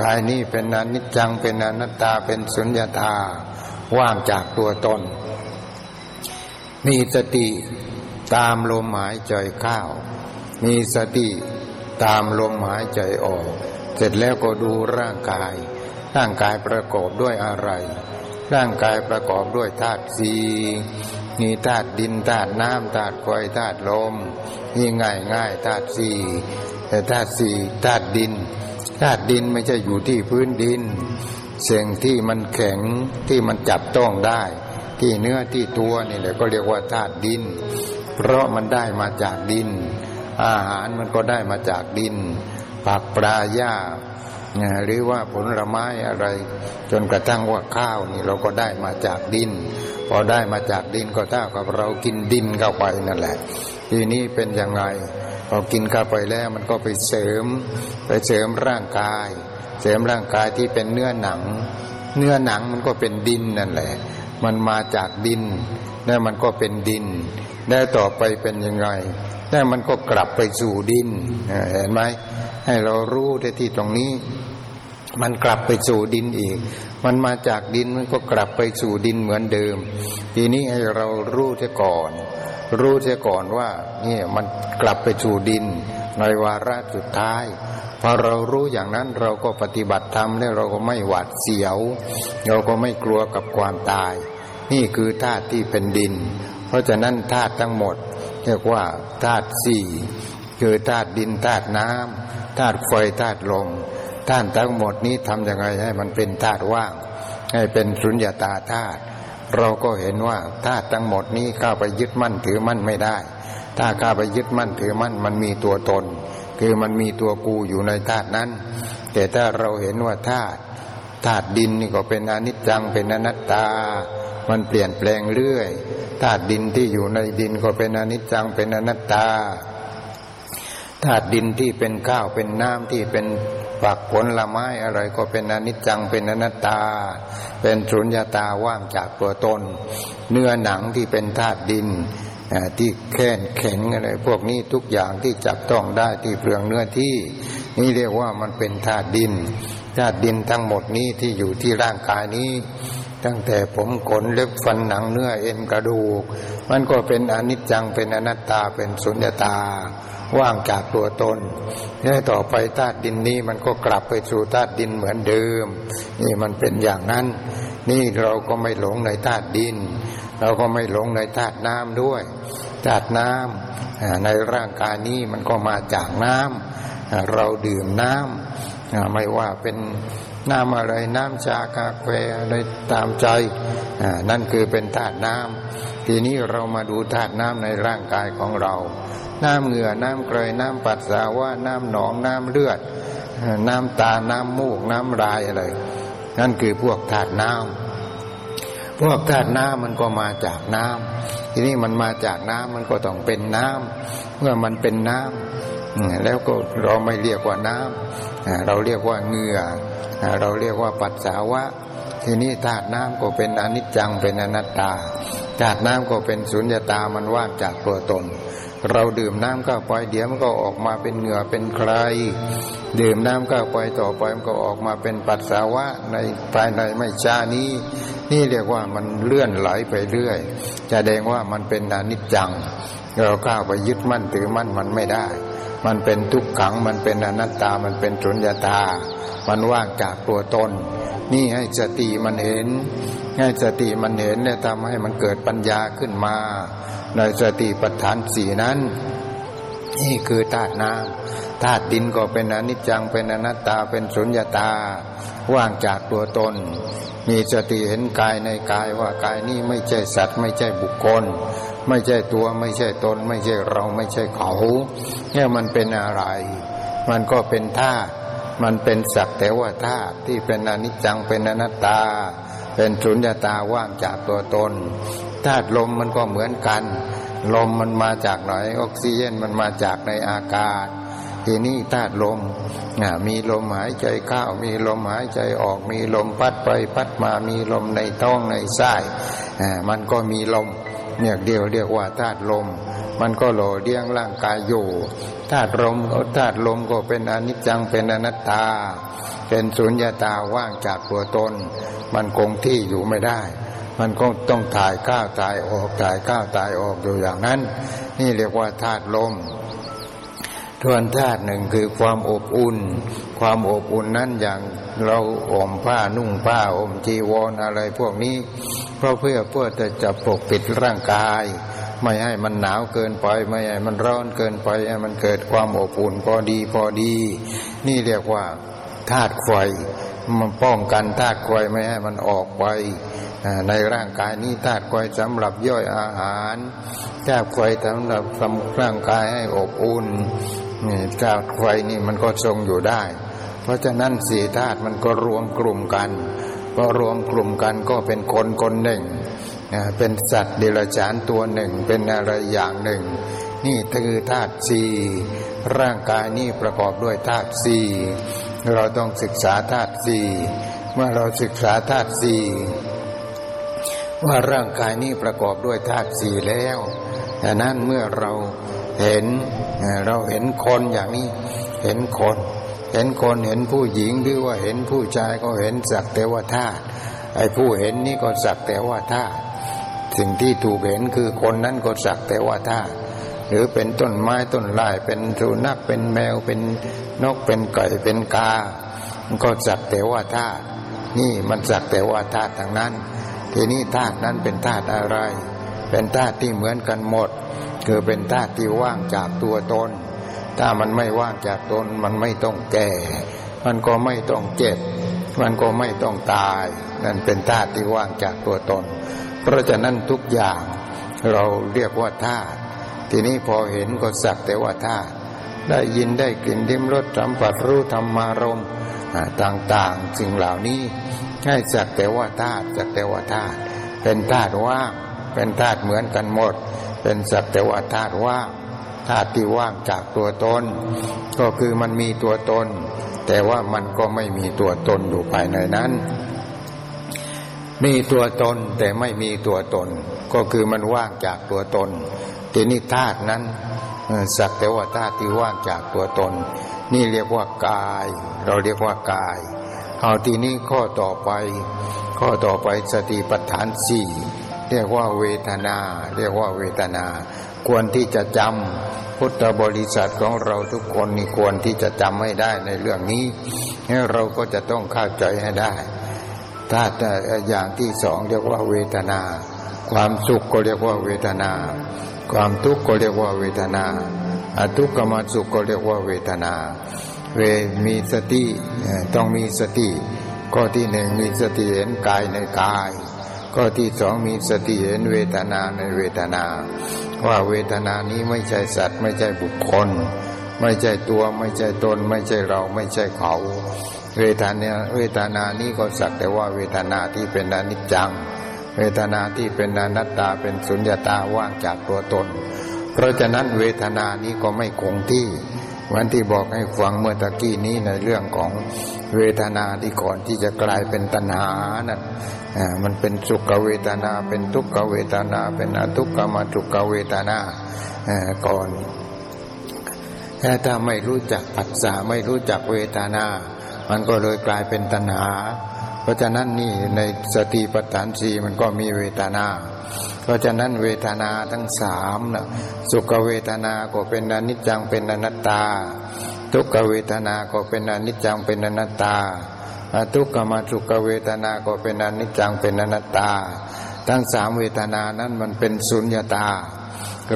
Speaker 1: กายนี้เป็นอนิจจังเป็นอนัตตาเป็นสุญญตาว่างจากตัวตน มีสติตามลมหายใจเข้ามีสติตามลมหายใจออก เสร็จแล้วก็ดูร่างกาย ร่างกายประกอบด้วยอะไร ร่างกายประกอบด้วยธาตุสี มีธาตุดินธาตุน้ำธาตุไฟธาตุลมนี่ง่ายง่ายธาตุสี่แต่ธาตุสี่ธาตุดินธาตุดินไม่ใช่อยู่ที่พื้นดินสิ่งที่มันแข็งที่มันจับต้องได้ ที่เนื้อที่ตัวนี่แหละก็เรียกว่าธาตุดิน เพราะมันได้มาจากดิน อาหารมันก็ได้มาจากดินผักปลาหญ้าหรือว่าผลไม้อะไร จนกระทั่งว่าข้าวนี่เราก็ได้มาจากดิน พอได้มาจากดินก็เท่ากับเรากินดินเข้าไปนั่นแหละ ทีนี้เป็นยังไงพอกินเข้าไปแล้วมันก็ไปเสริม ไปเสริมร่างกาย เสริมร่างกายที่เป็นเนื้อหนัง เนื้อหนังมันก็เป็นดินนั่นแหละ มันมาจากดินแล้วมันก็เป็นดิน แล้วต่อไปเป็นยังไงแล้วมันก็กลับไปสู่ดินเห็นไหมให้เรารู้ที่ตรงนี้ มันกลับไปสู่ดินอีก มันมาจากดินมันก็กลับไปสู่ดินเหมือนเดิม ทีนี้ให้เรารู้เสียก่อน รู้เสียก่อนว่านี่มันกลับไปสู่ดิน ในวาระสุดท้ายพอเรารู้อย่างนั้นเราก็ปฏิบัติธรรมแล้วเราก็ไม่หวาดเสียว เราก็ไม่กลัวกับความตาย นี่คือธาตุที่เป็นดิน เพราะฉะนั้นธาตุทั้งหมด เรียกว่าธาตุสี่คือธาตุดินธาตุน้ำธาตุไฟธาตุลม ธาตุทั้งหมดนี้ทำยังไงให้มันเป็นธาตุว่าง ให้เป็นสุญญาตาธาตุเราก็เห็นว่าธาตุทั้งหมดนี้เข้าไปยึดมั่นถือมั่นไม่ได้ ถ้าเข้าไปยึดมั่นถือมั่นมันมีตัวตน คือมันมีตัวกูอยู่ในธาตุนั้น แต่ถ้าเราเห็นว่าธาตุธาตุดินนี่ก็เป็นอนิจจังเป็นอนัตตา มันเปลี่ยนแปลงเรื่อยธาตุดินที่อยู่ในดินก็เป็นอนิจจังเป็นอนัตตา ธาตุดินที่เป็นข้าวเป็นน้ำที่เป็นปักผลละไม้อะไรก็เป็นอนิจจังเป็นอนัตตา เป็นสุญญาตาว่างจากตัวตน เนื้อหนังที่เป็นธาตุดินที่แข็งแข็งอะไรพวกนี้ทุกอย่างที่จับต้องได้ที่เปลืองเนื้อที่ นี่เรียกว่ามันเป็นธาตุดินธาตุดินทั้งหมดนี้ที่อยู่ที่ร่างกายนี้ ตั้งแต่ผมขนเล็บฟันหนังเนื้อเอ็นกระดูก มันก็เป็นอนิจจังเป็นอนัตตาเป็นสุญญาตา ว่างจากตัวตนนี่ต่อไปธาตุดินนี้มันก็กลับไปสู่ธาตุดินเหมือนเดิม นี่มันเป็นอย่างนั้น นี่เราก็ไม่หลงในธาตุดิน เราก็ไม่หลงในธาตุน้ำด้วยธาตุน้ำในร่างกายนี้มันก็มาจากน้ำเราดื่มน้ำไม่ว่าเป็นน้ำอะไรน้ำชากาแฟอะไรตามใจนั่นคือเป็นธาตุน้ำ ทีนี้เรามาดูธาตุน้ำในร่างกายของเรา น้ำเหงื่อ น้ำเกรยน้ำปัสสาวะ น้ำหนอง น้ำเลือด น้ำตา น้ำมูก น้ำลายอะไร นั่นคือพวกธาตุน้ำ พวกธาตุน้ำมันก็มาจากน้ำ ทีนี้มันมาจากน้ำมันก็ต้องเป็นน้ำ เมื่อมันเป็นน้ำแล้วก็เราไม่เรียกว่าน้ำ เราเรียกว่าเหงื่อ เราเรียกว่าปัสสาวะทีนี้ธาตุน้ำก็เป็นอนิจจังเป็นอนัตตา ธาตุน้ำก็เป็นสุญญตามันว่างจากตัวตน เราดื่มน้ำเข้าไปเดี๋ยวมันก็ออกมาเป็นเหงื่อเป็นใคร ดื่มน้ำเข้าไปต่อไปมันก็ออกมาเป็นปัสสาวะในภายในไม่ช้านี้ นี่เรียกว่ามันเลื่อนไหลไปเรื่อยแสดงว่ามันเป็นอนิจจัง เราก้าวไปยึดมั่นถือมั่นมันไม่ได้ มันเป็นทุกขัง มันเป็นอนัตตา มันเป็นสุญญตา มันว่างจากตัวตน นี่ให้สติมันเห็น ให้สติมันเห็นเนี่ยทำให้มันเกิดปัญญาขึ้นมา ในสติปัฏฐานสี่นั้น นี่คือธาตุน้ำธาตุดินก็เป็นอนิจจัง เป็นอนัตตา เป็นสุญญตา ว่างจากตัวตน มีสติเห็นกายในกายว่ากายนี้ไม่ใช่สัตว์ ไม่ใช่บุคคล ไม่ใช่ตัวไม่ใช่ตน ไม่ใช่เราไม่ใช่เขาเนี่ยมันเป็นอะไร มันก็เป็นธาตุมันเป็นสักแต่ว่าธาตุที่เป็นอนิจจังเป็นอนัตตา เป็นสุญญตาว่างจากตัวตนธาตุลมมันก็เหมือนกัน ลมมันมาจากไหนออกซิเจนมันมาจากในอากาศ ทีนี้ธาตุลมมีลมหายใจเข้า มีลมหายใจออก มีลมพัดไปพัดมามีลมในท้องในไส้มันก็มีลมเนี่ยเดียวเรียกว่าธาตุลม มันก็หล่อเลี้ยงร่างกายอยู่ธาตุลมธาตุลมก็เป็นอนิจจังเป็นอนัตตา เป็นสุญญาตาว่างจากตัวตน มันคงที่อยู่ไม่ได้ มันก็ต้องถ่ายก้าวถ่ายออกถ่ายก้าวถ่ายออกอยู่อย่างนั้น นี่เรียกว่าธาตุลม ทวนธาตุหนึ่งคือความอบอุ่น ความอบอุ่นนั้นอย่างเราอมผ้านุ่งผ้าอมจีวรออะไรพวกนี้ เพราะเพื่อเพื่อจะจะปกปิดร่างกาย ไม่ให้มันหนาวเกินไป ไม่ให้มันร้อนเกินไปให้มันเกิดความอบอุ่นพอดีพอดี นี่เรียกว่าธาตุไฟมันป้องกันธาตุไฟไม่ให้มันออกไปในร่างกายนี้ธาตุไฟสำหรับย่อยอาหารธาตุไฟสำหรับทำร่างกายให้อบอุ่น นี่ธาตุไฟนี่มันก็ทรงอยู่ได้ เพราะฉะนั้นสี่ธาตุมันก็รวมกลุ่มกันพอรวมกลุ่มกันก็เป็นคนคนหนึ่งนะเป็นสัตว์เดรัจฉานตัวหนึ่ง เป็นอะไรอย่างหนึ่ง นี่คือธาตุสี่ร่างกายนี่ประกอบด้วยธาตุสี่เราต้องศึกษาธาตุสี่เมื่อเราศึกษาธาตุสี่ว่าร่างกายนี้ประกอบด้วยธาตุสี่แล้วดังนั้นเมื่อเรา เห็นเราเห็นคนอย่างนี้เห็นคน เห็นคนเห็นผู้หญิงหรือว่าเห็นผู้ชายก็เห็นสักแต่ว่าธาตุไอ้ผู้เห็นนี่ก็สักแต่ว่าธาตุสิ่งที่ถูกเห็นคือคนนั้นก็สักแต่ว่าธาตุหรือเป็นต้นไม้ต้นไม้เป็นสุนัขเป็นแมวเป็นนกเป็นไก่เป็นกา ก็สักแต่ว่าธาตุนี่มันสักแต่ว่าธาตุทางนั้น ทีนี้ธาตุนั้นเป็นธาตุอะไร เป็นธาตุที่เหมือนกันหมด คือเป็นธาตุที่ว่างจากตัวตน ถ้ามันไม่ว่างจากตน มันไม่ต้องแก่ มันก็ไม่ต้องเจ็บ มันก็ไม่ต้องตาย นั่นเป็นธาตุที่ว่างจากตัวตน เพราะฉะนั้นทุกอย่างเราเรียกว่าธาตุ ทีนี้พอเห็นก็สักแต่ว่าธาตุ ได้ยินได้กลิ่นดิ้มรสสัมผัสรู้ธรรมารมต่างๆสิ่งเหล่านี้ให้สักแต่ว่าธาตุสักแต่ว่าธาตุ เป็นธาตุว่าง เป็นธาตุเหมือนกันหมด เป็นสักแต่ว่าธาตุว่างธาตุที่ว่างจากตัวตน ก็คือมันมีตัวตน แต่ว่ามันก็ไม่มีตัวตนอยู่ภายในนั้น มีตัวตนแต่ไม่มีตัวตน ก็คือมันว่างจากตัวตน ทีนี้ธาตุนั้นสักแต่ว่าธาตุที่ว่างจากตัวตน นี่เรียกว่ากาย เราเรียกว่ากาย เอาทีนี้ข้อต่อไป ข้อต่อไปสติปัฏฐานสี่ เรียกว่าเวทนา เรียกว่าเวทนา ควรที่จะจำพุทธบริษัทของเราทุกคนนี่ควรที่จะจำให้ได้ในเรื่องนี้เราก็จะต้องเข้าใจให้ได้ ถ้าอย่างที่สองเรียกว่าเวทนา ความสุขก็เรียกว่าเวทนา ความทุกข์ก็เรียกว่าเวทนาอทุกขมสุขก็เรียกว่าเวทนา เวมีสติต้องมีสติ ข้อที่หนึ่งมีสติเห็นกายในกาย ข้อที่สองมีสติเห็นเวทนาในเวทนา ว่าเวทนานี้ไม่ใช่สัตว์ ไม่ใช่บุคคล ไม่ใช่ตัวไม่ใช่ตน ไม่ใช่เราไม่ใช่เขา เวทนาเวทนานี้ก็สักแต่ว่าเวทนาที่เป็นอนิจจัง เวทนาที่เป็นอนัตตาเป็นสุญญตาว่างจากตัวตน เพราะฉะนั้นเวทนานี้ก็ไม่คงที่ วันที่บอกให้ฟังเมื่อตะกี้นี้ในเรื่องของเวทนาที่ก่อนที่จะกลายเป็นตัณหานั่นมันเป็นสุขเวทนา เป็นทุกขเวทนา เป็นอทุกขมาทุกขเวทนาก่อนถ้าไม่รู้จักปัจจาไม่รู้จักเวทนา มันก็เลยกลายเป็นตัณหา ราะฉะนั้นนี่ในสติปัฏฐานสี่มันก็มีเวทนา เพราะฉะนั้นเวทนาทั้งสามนะสุขเวทนาก็เป็นอนิจจังเป็นอนัตตา ทุกขเวทนาก็เป็นอนิจจังเป็นอนัตตาทุกขมาสุขเวทนาก็เป็นอนิจจังเป็นอนัตตา ทั้งสามเวทนานั้นมันเป็นสุญญาตา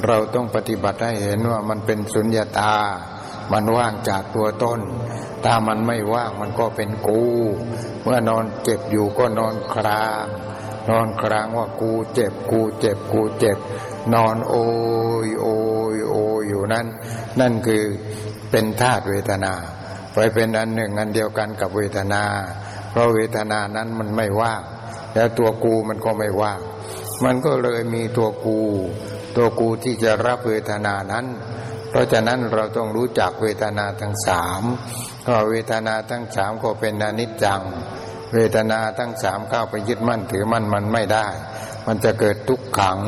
Speaker 1: เราต้องปฏิบัติให้เห็นว่ามันเป็นสุญญาตา มันว่างจากตัวต้นถ้ามันไม่ว่างมันก็เป็นกู เมื่อนอนเจ็บอยู่ก็นอนครางนอนครางว่ากูเจ็บกูเจ็บกูเจ็บ นอนโอยโอยโอยอยู่นั่นนั่นคือเป็นธาตุเวทนา ไปเป็นอันหนึ่งอันเดียวกันกับเวทนา เพราะเวทนานั้นมันไม่ว่าง แล้วตัวกูมันก็ไม่ว่าง มันก็เลยมีตัวกู ตัวกูที่จะรับเวทนานั้น เพราะฉะนั้นเราต้องรู้จักเวทนาทั้งสาม ก็เวทนาทั้งสามก็เป็นอนิจจัง เวทนาทั้งสามเข้าไปยึดมั่นถือมั่นมันไม่ได้ มันจะเกิดทุกขัง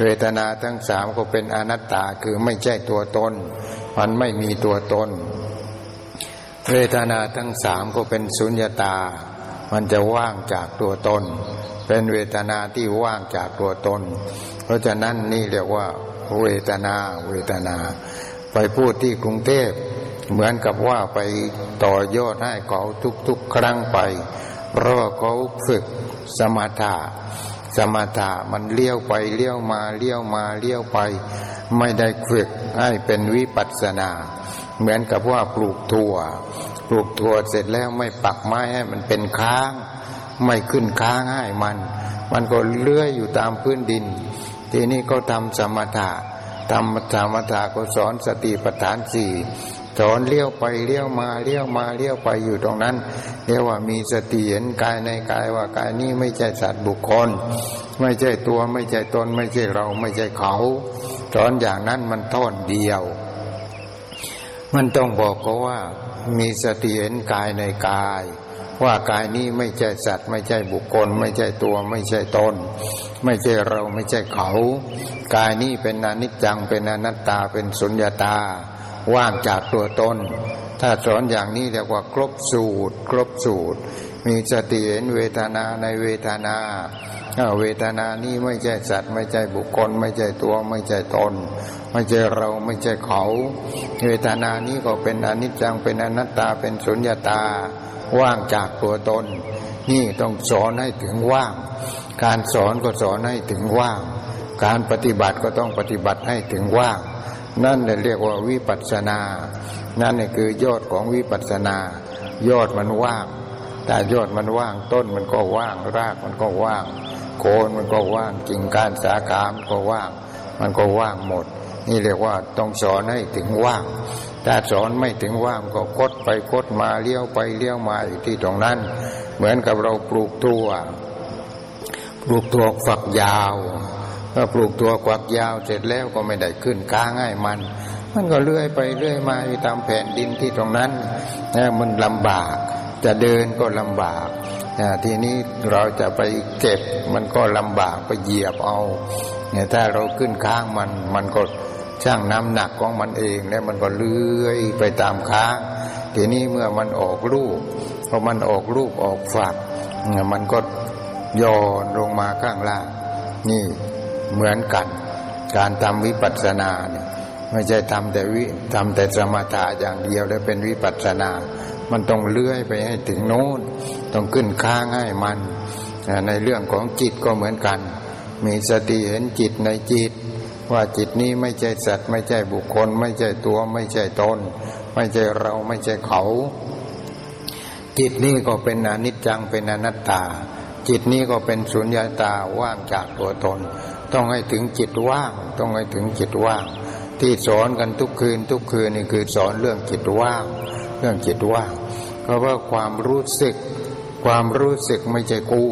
Speaker 1: เวทนาทั้งสามก็เป็นอนัตตาคือไม่ใช่ตัวตน มันไม่มีตัวตน เวทนาทั้งสามก็เป็นสุญญตา มันจะว่างจากตัวตน เป็นเวทนาที่ว่างจากตัวตน เพราะฉะนั้นนี่เรียกว่า เวทนา เวทนา ไปพูดที่กรุงเทพ เหมือนกับว่าไปต่อยอดให้เขาทุกๆครั้งไป เพราะว่าเขาฝึกสมถะสมถะมันเลี้ยวไปเลี้ยวมาเลี้ยวมาเลี้ยวไป ไม่ได้ฝึกให้เป็นวิปัสสนา เหมือนกับว่าปลูกถั่ว ปลูกถั่วเสร็จแล้วไม่ปักไม้ให้มันเป็นค้าง ไม่ขึ้นค้างให้มัน มันก็เลื้อยอยู่ตามพื้นดิน ทีนี้ก็ทำสมถะทำสมถะก็สอนสติปัฏฐานสี่ สอนเลี้ยวไปเลี้ยวมาเลี้ยวมาเลี้ยวไปอยู่ตรงนั้นเรียกว่ามีสติเห็นกายในกายว่ากายนี้ไม่ใช่สัตว์บุคคล ไม่ใช่ตัวไม่ใช่ตน ไม่ใช่เราไม่ใช่เขาสอนอย่างนั้นมันท่อนเดียว มันต้องบอกเขาว่า มีสติเห็นกายในกาย ว่ากายนี้ไม่ใช่สัตว์ ไม่ใช่บุคคล ไม่ใช่ตัว ไม่ใช่ตน ไม่ใช่เราไม่ใช่เขา กายนี้เป็นอนิจจังเป็นอนัตตาเป็นสุญญาตา ว่างจากตัวตน ถ้าสอนอย่างนี้เรียกว่าครบสูตร ครบสูตร มีสติเห็นเวทนาในเวทนาเวทนานี้ไม่ใช่สัตว์ ไม่ใช่บุคคล ไม่ใช่ตัวไม่ใช่ตน ไม่ใช่เราไม่ใช่เขา เวทนานี้ก็เป็นอนิจจังเป็นอนัตตาเป็นสุญญาตา ว่างจากตัวตน นี่ต้องสอนให้ถึงว่าง การสอนก็สอนให้ถึงว่าง การปฏิบัติก็ต้องปฏิบัติให้ถึงว่าง นั่นเรียกว่าวิปัสสนา นั่นคือยอดของวิปัสสนา ยอดมันว่าง แต่ยอดมันว่างต้นมันก็ว่าง รากมันก็ว่าง โคนมันก็ว่างกิ่งก้านสาขามันก็ว่าง มันก็ว่างหมด นี่เรียกว่าต้องสอนให้ถึงว่าง ถ้าสอนไม่ถึงว่างก็คดไปคดมาเลี้ยวไปเลี้ยวมาอยู่ที่ตรงนั้น เหมือนกับเราปลูกตัวปลูกตัวฝักยาว เมื่อปลูกตัวกวักยาวเสร็จแล้วก็ไม่ได้ขึ้นก้าง่ายมัน มันก็เลื่อยไปเลื่อยมาอยู่ตามแผ่นดินที่ตรงนั้นนะมันลำบาก จะเดินก็ลำบากทีนี้เราจะไปเก็บมันก็ลำบากไปเหยียบเอาเนี่ยถ้าเราขึ้นค้างมันมันก็ช่างน้ำหนักของมันเองแล้วมันก็เลื้อยไปตามค้างทีนี้เมื่อมันออกลูกพอมันออกลูกออกฝักมันก็ย่อนลงมาข้างล่างนี่ เหมือนกัน การทำวิปัสสนาเนี่ยไม่ใช่ทำแต่วิทำแต่สมถะอย่างเดียวแล้วเป็นวิปัสสนา มันต้องเลื่อยไปให้ถึงโน้น ต้องขึ้นค้างให้มัน ในเรื่องของจิตก็เหมือนกัน มีสติเห็นจิตในจิต ว่าจิตนี้ไม่ใช่สัตว์ ไม่ใช่บุคคล ไม่ใช่ตัวไม่ใช่ตน ไม่ใช่เราไม่ใช่เขา จิตนี้ก็เป็นอนิจจังเป็นอนัตตา จิตนี้ก็เป็นสุญญาตาว่างจากตัวตน ต้องให้ถึงจิตว่าง ต้องให้ถึงจิตว่าง ที่สอนกันทุกคืนทุกคืนนี่คือสอนเรื่องจิตว่าง เรื่องจิตว่าง เพราะว่าความรู้สึก ความรู้สึกไม่ใช่กู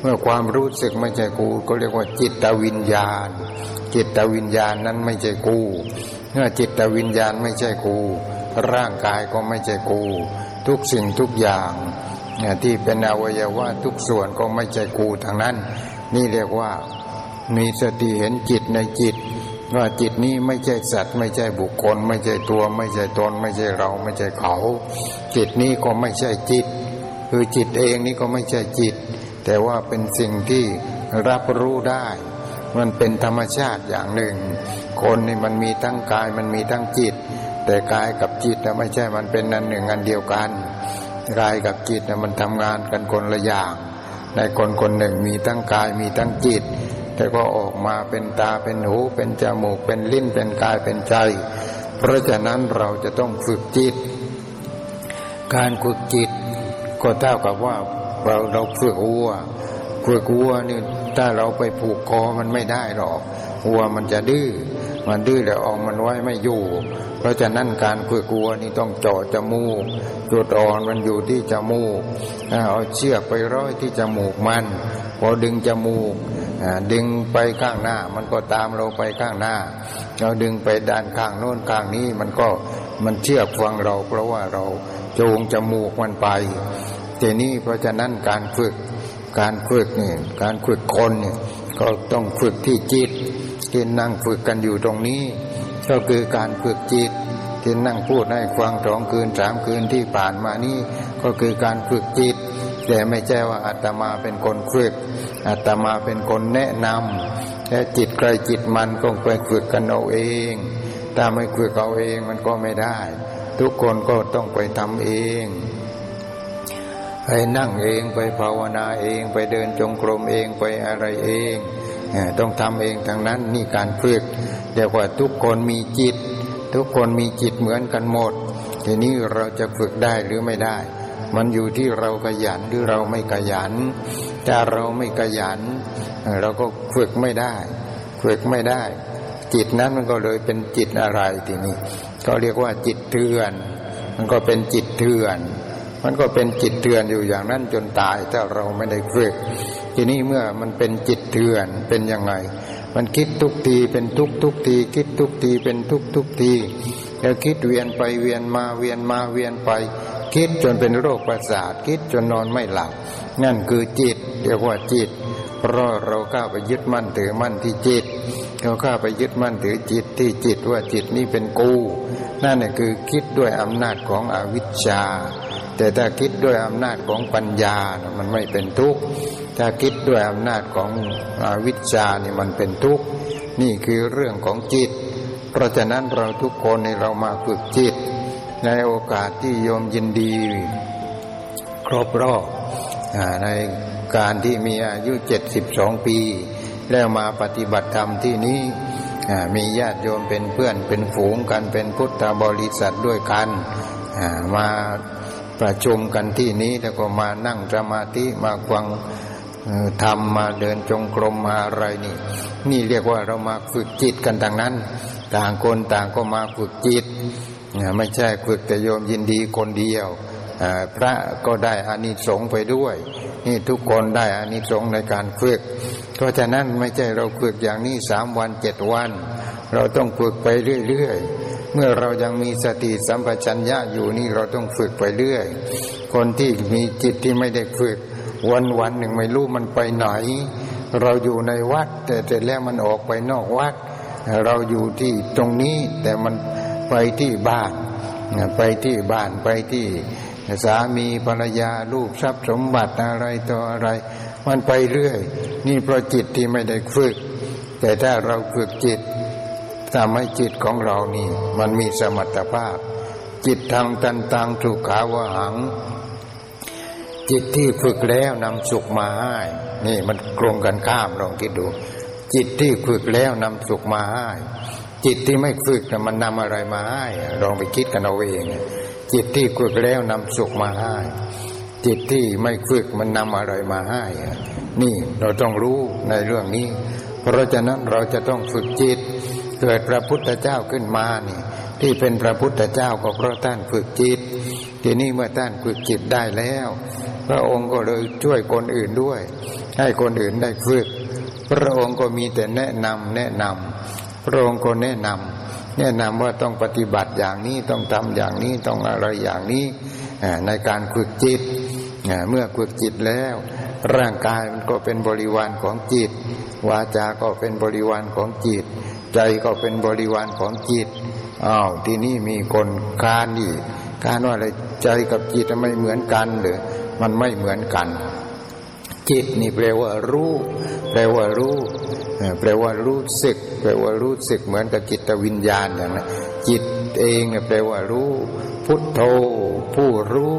Speaker 1: เมื่อความรู้สึกไม่ใช่กู ก็เรียกว่าจิตวิญญาณ จิตวิญญาณนั้นไม่ใช่กูเมื่อจิตวิญญาณไม่ใช่กู ร่างกายก็ไม่ใช่กู ทุกสิ่งทุกอย่าง ที่เป็นอวัยวะทุกส่วนก็ไม่ใช่กูทางนั้น นี่เรียกว่ามีสติเห็นจิตในจิต ว่าจิตนี้ไม่ใช่สัตว์ ไม่ใช่บุคคล ไม่ใช่ตัว ไม่ใช่ตน ไม่ใช่เรา ไม่ใช่เขา จิตนี้ก็ไม่ใช่จิต คือจิตเองนี่ก็ไม่ใช่จิต แต่ว่าเป็นสิ่งที่รับรู้ได้ มันเป็นธรรมชาติอย่างหนึ่ง คนนี่มันมีทั้งกายมันมีทั้งจิต แต่กายกับจิตนะไม่ใช่มันเป็นอันหนึ่งอันเดียวกัน กายกับจิตนะมันทำงานกันคนละอย่าง ในคนคนหนึ่งมีทั้งกายมีทั้งจิต แต่ก็ออกมาเป็นตาเป็นหู เป็นจมูกเป็นลิ้นเป็นกายเป็นใจ เพราะฉะนั้นเราจะต้องฝึกจิต การฝึกจิต ก็เท่ากับว่าเราเราฝึกวัวฝึกวัวนี่ถ้าเราไปผูกคอมันไม่ได้หรอกวัวมันจะดื้อ มันดื้อแล้วออกมันไว้ไม่อยู่ เพราะฉะนั้นการฝึกวัวนี่ต้องเจาะจมูกจุดอ่อนมันอยู่ที่จมูกเอาเชือกไปร้อยที่จมูกมัน พอดึงจมูกดึงไปข้างหน้า มันก็ตามเราไปข้างหน้า เราดึงไปด้านข้างโน้นข้างนี้มันก็มันเชือกฟังเรา เพราะว่าเราจูงจมูกมันไปทีนี้เพราะฉะนั้นการฝึกการฝึกนี่การฝึกคนเนี่ยก็ต้องฝึกที่จิต ที่นั่งฝึกกันอยู่ตรงนี้ ก็คือการฝึกจิตที่นั่งพูดให้ฟังสองคืนสามคืนที่ผ่านมานี่ก็คือการฝึกจิต แต่ไม่ใช่ว่าอาตมาเป็นคนฝึกอาตมาเป็นคนแนะนำแต่จิตใครจิตมันก็ไปฝึกกันเอาเองถ้าไม่ฝึกเอาเองมันก็ไม่ได้ ทุกคนก็ต้องไปทำเองไปนั่งเองไปภาวนาเองไปเดินจงกรมเองไปอะไรเอง ต้องทำเองทั้งนั้นนี่การฝึกเดี๋ยวว่าทุกคนมีจิต ทุกคนมีจิตเหมือนกันหมด ทีนี้เราจะฝึกได้หรือไม่ได้ มันอยู่ที่เราขยันหรือเราไม่ขยันถ้าเราไม่ขยัน เราก็ฝึกไม่ได้ ฝึกไม่ได้ จิตนั้นมันก็เลยเป็นจิตอะไรทีนี้ ก็เรียกว่าจิตเถื่อน มันก็เป็นจิตเถื่อน มันก็เป็นจิตเถื่อนอยู่อย่างนั้นจนตายถ้าเราไม่ได้ฝึก ทีนี้เมื่อมันเป็นจิตเถื่อนเป็นยังไง มันคิดทุกทีเป็นทุกทุกที คิดทุกทีเป็นทุกทุกทีแล้วคิดเวียนไปเวียนมาเวียนมาเวียนไป คิดจนเป็นโรคประสาทคิดจนนอนไม่หลับนั่นคือจิตเรียกว่าจิต เพราะเราก้าไปยึดมั่นถือมั่นที่จิต เราข้าไปยึดมั่นถือจิตที่จิตว่าจิตนี้เป็นกู นั่นคือคิดด้วยอำนาจของอวิชชา แต่ถ้าคิดด้วยอำนาจของปัญญามันไม่เป็นทุกข์ถ้าคิดด้วยอำนาจของวิชานี่มันเป็นทุกข์นี่คือเรื่องของจิต เพราะฉะนั้นเราทุกคนในเรามาฝึกจิต ในโอกาสที่โยมยินดี ครบรอบในการที่มีอายุเจ็ดสิบสองปี แล้วมาปฏิบัติธรรมที่นี้มีญาติโยมเป็นเพื่อนเป็นฝูงกันเป็นพุทธบริษัทด้วยกันมา ประชุมกันที่นี้แล้วก็มานั่งสมาธิมาฟังทำมาเดินจงกรมมาอะไรนี่ นี่เรียกว่าเรามาฝึกจิตกันทางนั้น ต่างคนต่างก็มาฝึกจิตไม่ใช่ฝึกแต่โยมยินดีคนเดียวพระก็ได้อานิสงส์ไปด้วย นี่ทุกคนได้อานิสงส์ในการฝึก เพราะฉะนั้นไม่ใช่เราฝึกอย่างนี้สามวันเจ็ดวัน เราต้องฝึกไปเรื่อยๆ เมื่อเรายังมีสติสัมปชัญญะอยู่นี่เราต้องฝึกไปเรื่อย คนที่มีจิตที่ไม่ได้ฝึก วันวันหนึ่งไม่รู้มันไปไหน เราอยู่ในวัด แต่แต่แล้วมันออกไปนอกวัด เราอยู่ที่ตรงนี้แต่มันไปที่บ้าน ไปที่บ้านไปที่สามีภรรยาลูกทรัพย์สมบัติอะไรต่ออะไร มันไปเรื่อย นี่เพราะจิตที่ไม่ได้ฝึก แต่ถ้าเราฝึกจิต ทำให้จิตของเรานี่ มันมีสมรรถภาพ จิตทางตันตังถูกขาวหัง จิตที่ฝึกแล้วนำสุขมาให้ นี่มันกลงกันข้ามลองคิดดู จิตที่ฝึกแล้วนำสุขมาให้จิตที่ไม่ฝึกมันนำอะไรมาให้ลองไปคิดกันเอาเอง จิตที่ฝึกแล้วนำสุขมาให้จิตที่ไม่ฝึกมันนำอะไรมาให้ นี่เราต้องรู้ในเรื่องนี้ เพราะฉะนั้นเราจะต้องฝึกจิต เกิดพระพุทธเจ้าขึ้นมานี่ ที่เป็นพระพุทธเจ้าก็เพราะท่านฝึกจิต ทีนี้เมื่อท่านฝึกจิตได้แล้ว พระองค์ก็เลยช่วยคนอื่นด้วย ให้คนอื่นได้ฝึก พระองค์ก็มีแต่แนะนำแนะนำพระองค์ก็แนะนำแนะนำว่าต้องปฏิบัติอย่างนี้ต้องทำอย่างนี้ต้องอะไรอย่างนี้ในการฝึกจิตเมื่อฝึกจิตแล้ว ร่างกายมันก็เป็นบริวารของจิต วาจาก็เป็นบริวารของจิต ใจก็เป็นบริวารของจิตอ้าวที่นี่มีคนคานนี่การว่าอะไรใจกับจิตไม่เหมือนกันหรือมันไม่เหมือนกัน จิตนี่แปลว่ารู้แปลว่ารู้แปลว่ารู้สึก แปลว่ารู้สึกเหมือนกับจิตวิญญาณอย่างนั้นจิตเองแปลว่ารู้ พุทโธ ผู้รู้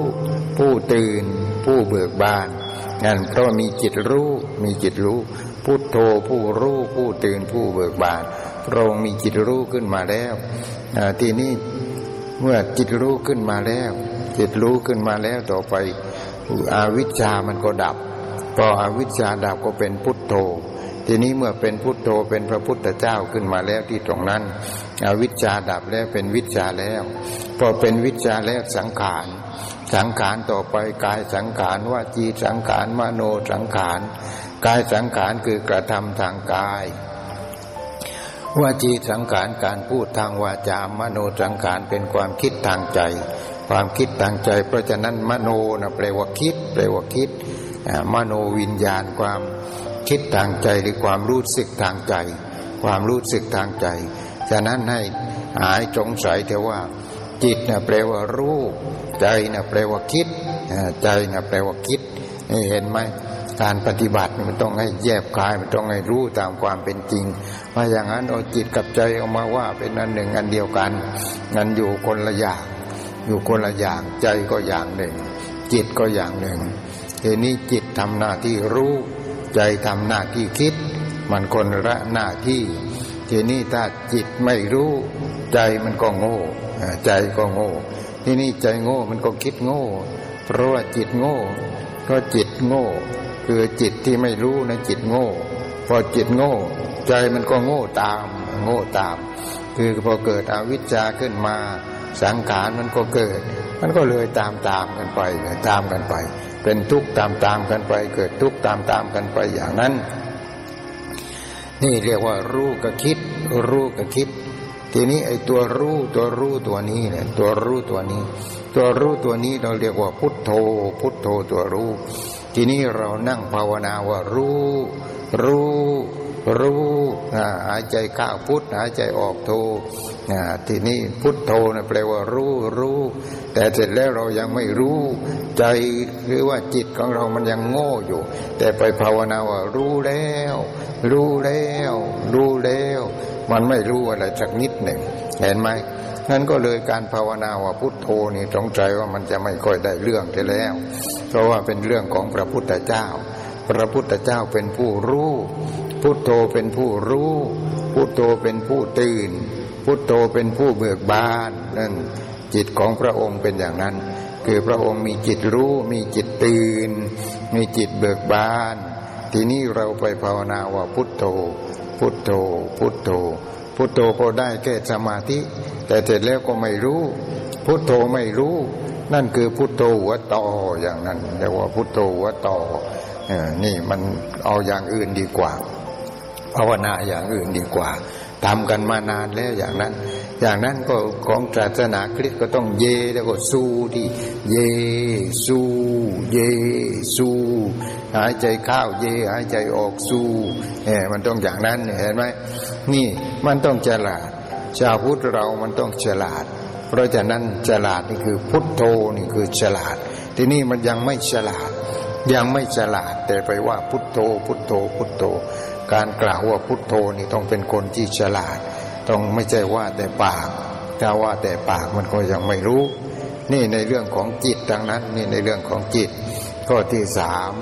Speaker 1: ผู้ตื่น ผู้เบิกบานนั่นเพราะมีจิตรู้ มีจิตรู้ พุทโธผู้รู้ ผู้ตื่นผู้เบิกบาน พระองค์มีจิตรู้ขึ้นมาแล้วทีนี้เมื่อจิตรู้ขึ้นมาแล้ว จิตรู้ขึ้นมาแล้วต่อไปอาวิชชามันก็ดับ พออวิชชาดับก็เป็นพุทโธ ทีนี้เมื่อเป็นพุทโธเป็นพระพุทธเจ้าขึ้นมาแล้วที่ตรงนั้น อวิชชาดับแล้วเป็นวิชาแล้ว พอเป็นวิชาแล้วสังขาร สังขารต่อไปกายสังขารว่าจีสังขารมโนสังขาร กายสังขารคือกระทำทางกาย ว่าจีสังขารการพูดทางวาจามโนสังขารเป็นความคิดทางใจ ความคิดทางใจ เพราะฉะนั้นมโนนะแปลว่าคิด แปลว่าคิดมโนวิญญาณความคิดทางใจหรือความรู้สึกทางใจ ความรู้สึกทางใจ ฉะนั้นให้หายสงสัยแต่ว่า จิตนะแปลว่ารู้ ใจนะแปลว่าคิด ใจนะแปลว่าคิดนี่เห็นไหม การปฏิบัติมันต้องให้แยบคายมันต้องให้รู้ตามความเป็นจริงว่าอย่างนั้นเอาจิตกับใจออกมาว่าเป็นอันหนึ่งอันเดียวกันงันอยู่คนละอย่างอยู่คนละอย่างใจก็อย่างหนึ่ง จิตก็อย่างหนึ่งทีนี้จิตทำหน้าที่รู้ใจทำหน้าที่คิด มันคนละหน้าที่ทีนี้ถ้าจิตไม่รู้ ใจมันก็โง่ ใจก็โง่ ทีนี้ใจโง่มันก็คิดโง่ เพราะว่าจิตโง่ก็จิตโง่ คือจิตที่ไม่รู้นะจิตโง่ พอจิตโง่ ใจมันก็โง่ตาม โง่ตาม คือพอเกิดอวิชชาขึ้นมา สังขารมันก็เกิด มันก็เลยตามตามกันไปตามกันไป เป็นทุกข์ตามตามกันไป เกิดทุกข์ตามตามกันไปอย่างนั้น นี่เรียกว่ารู้กับคิด รู้กับคิด ทีนี้ไอ้ตัวรู้ตัวรู้ตัวนี้เนี่ยตัวรู้ตัวนี้ ตัวรู้ตัวนี้เราเรียกว่าพุทโธ พุทโธตัวรู้ ทีนี้เรานั่งภาวนาว่ารู้ รู้ รู้หายใจเข้าพุทธหายใจออกโททีนี้พุทโธนะแปลว่ารู้รู้ แต่เสร็จแล้วเรายังไม่รู้ใจหรือว่าจิตของเรามันยังโง่อยู่ แต่ไปภาวนาว่ารู้แล้ว รู้แล้ว รู้แล้ว มันไม่รู้อะไรสักนิดหนึ่งเห็นไหมนั้นก็เลยการภาวนาว่าพุทโธนี่สงใจว่ามันจะไม่ค่อยได้เรื่องไปแล้ว เพราะว่าเป็นเรื่องของพระพุทธเจ้า พระพุทธเจ้าเป็นผู้รู้พุทโธเป็นผู้รู้ พุทโธเป็นผู้ตื่น พุทโธเป็นผู้เบิกบานนั่นจิตของพระองค์เป็นอย่างนั้น คือพระองค์มีจิตรู้ มีจิตตื่น มีจิตเบิกบาน ทีนี้เราไปภาวนาว่าพุทโธ พุทโธ พุทโธ พุทโธก็ได้แค่สมาธิ แต่เสร็จแล้วก็ไม่รู้ พุทโธไม่รู้ นั่นคือพุทโธหัวต่ออย่างนั้นเรียกว่าพุทโธหัวต่อนี่มันเอาอย่างอื่นดีกว่า ภาวนาอย่างอื่นดีกว่าทำกันมานานแล้วอย่างนั้น อย่างนั้นก็ของศาสนาคริสต์ก็ต้องเยแล้วก็สู้ที่เยสู้เยสู้หายใจเข้าเยหายใจออกสู้เอมันต้องอย่างนั้นเห็นไหมนี่มันต้องฉลาด ชาวพุทธเรามันต้องฉลาด เพราะฉะนั้นฉลาดนี่คือพุทโธนี่คือฉลาด ที่นี่มันยังไม่ฉลาด ยังไม่ฉลาด แต่ไปว่าพุทโธ พุทโธ พุทโธ การกล่าวว่าพุทโธนี่ต้องเป็นคนที่ฉลาด ต้องไม่ใช่ว่าแต่ปากถ้าว่าแต่ปากมันก็ยังไม่รู้ นี่ในเรื่องของจิตดังนั้นนี่ในเรื่องของจิต ข้อที่สาม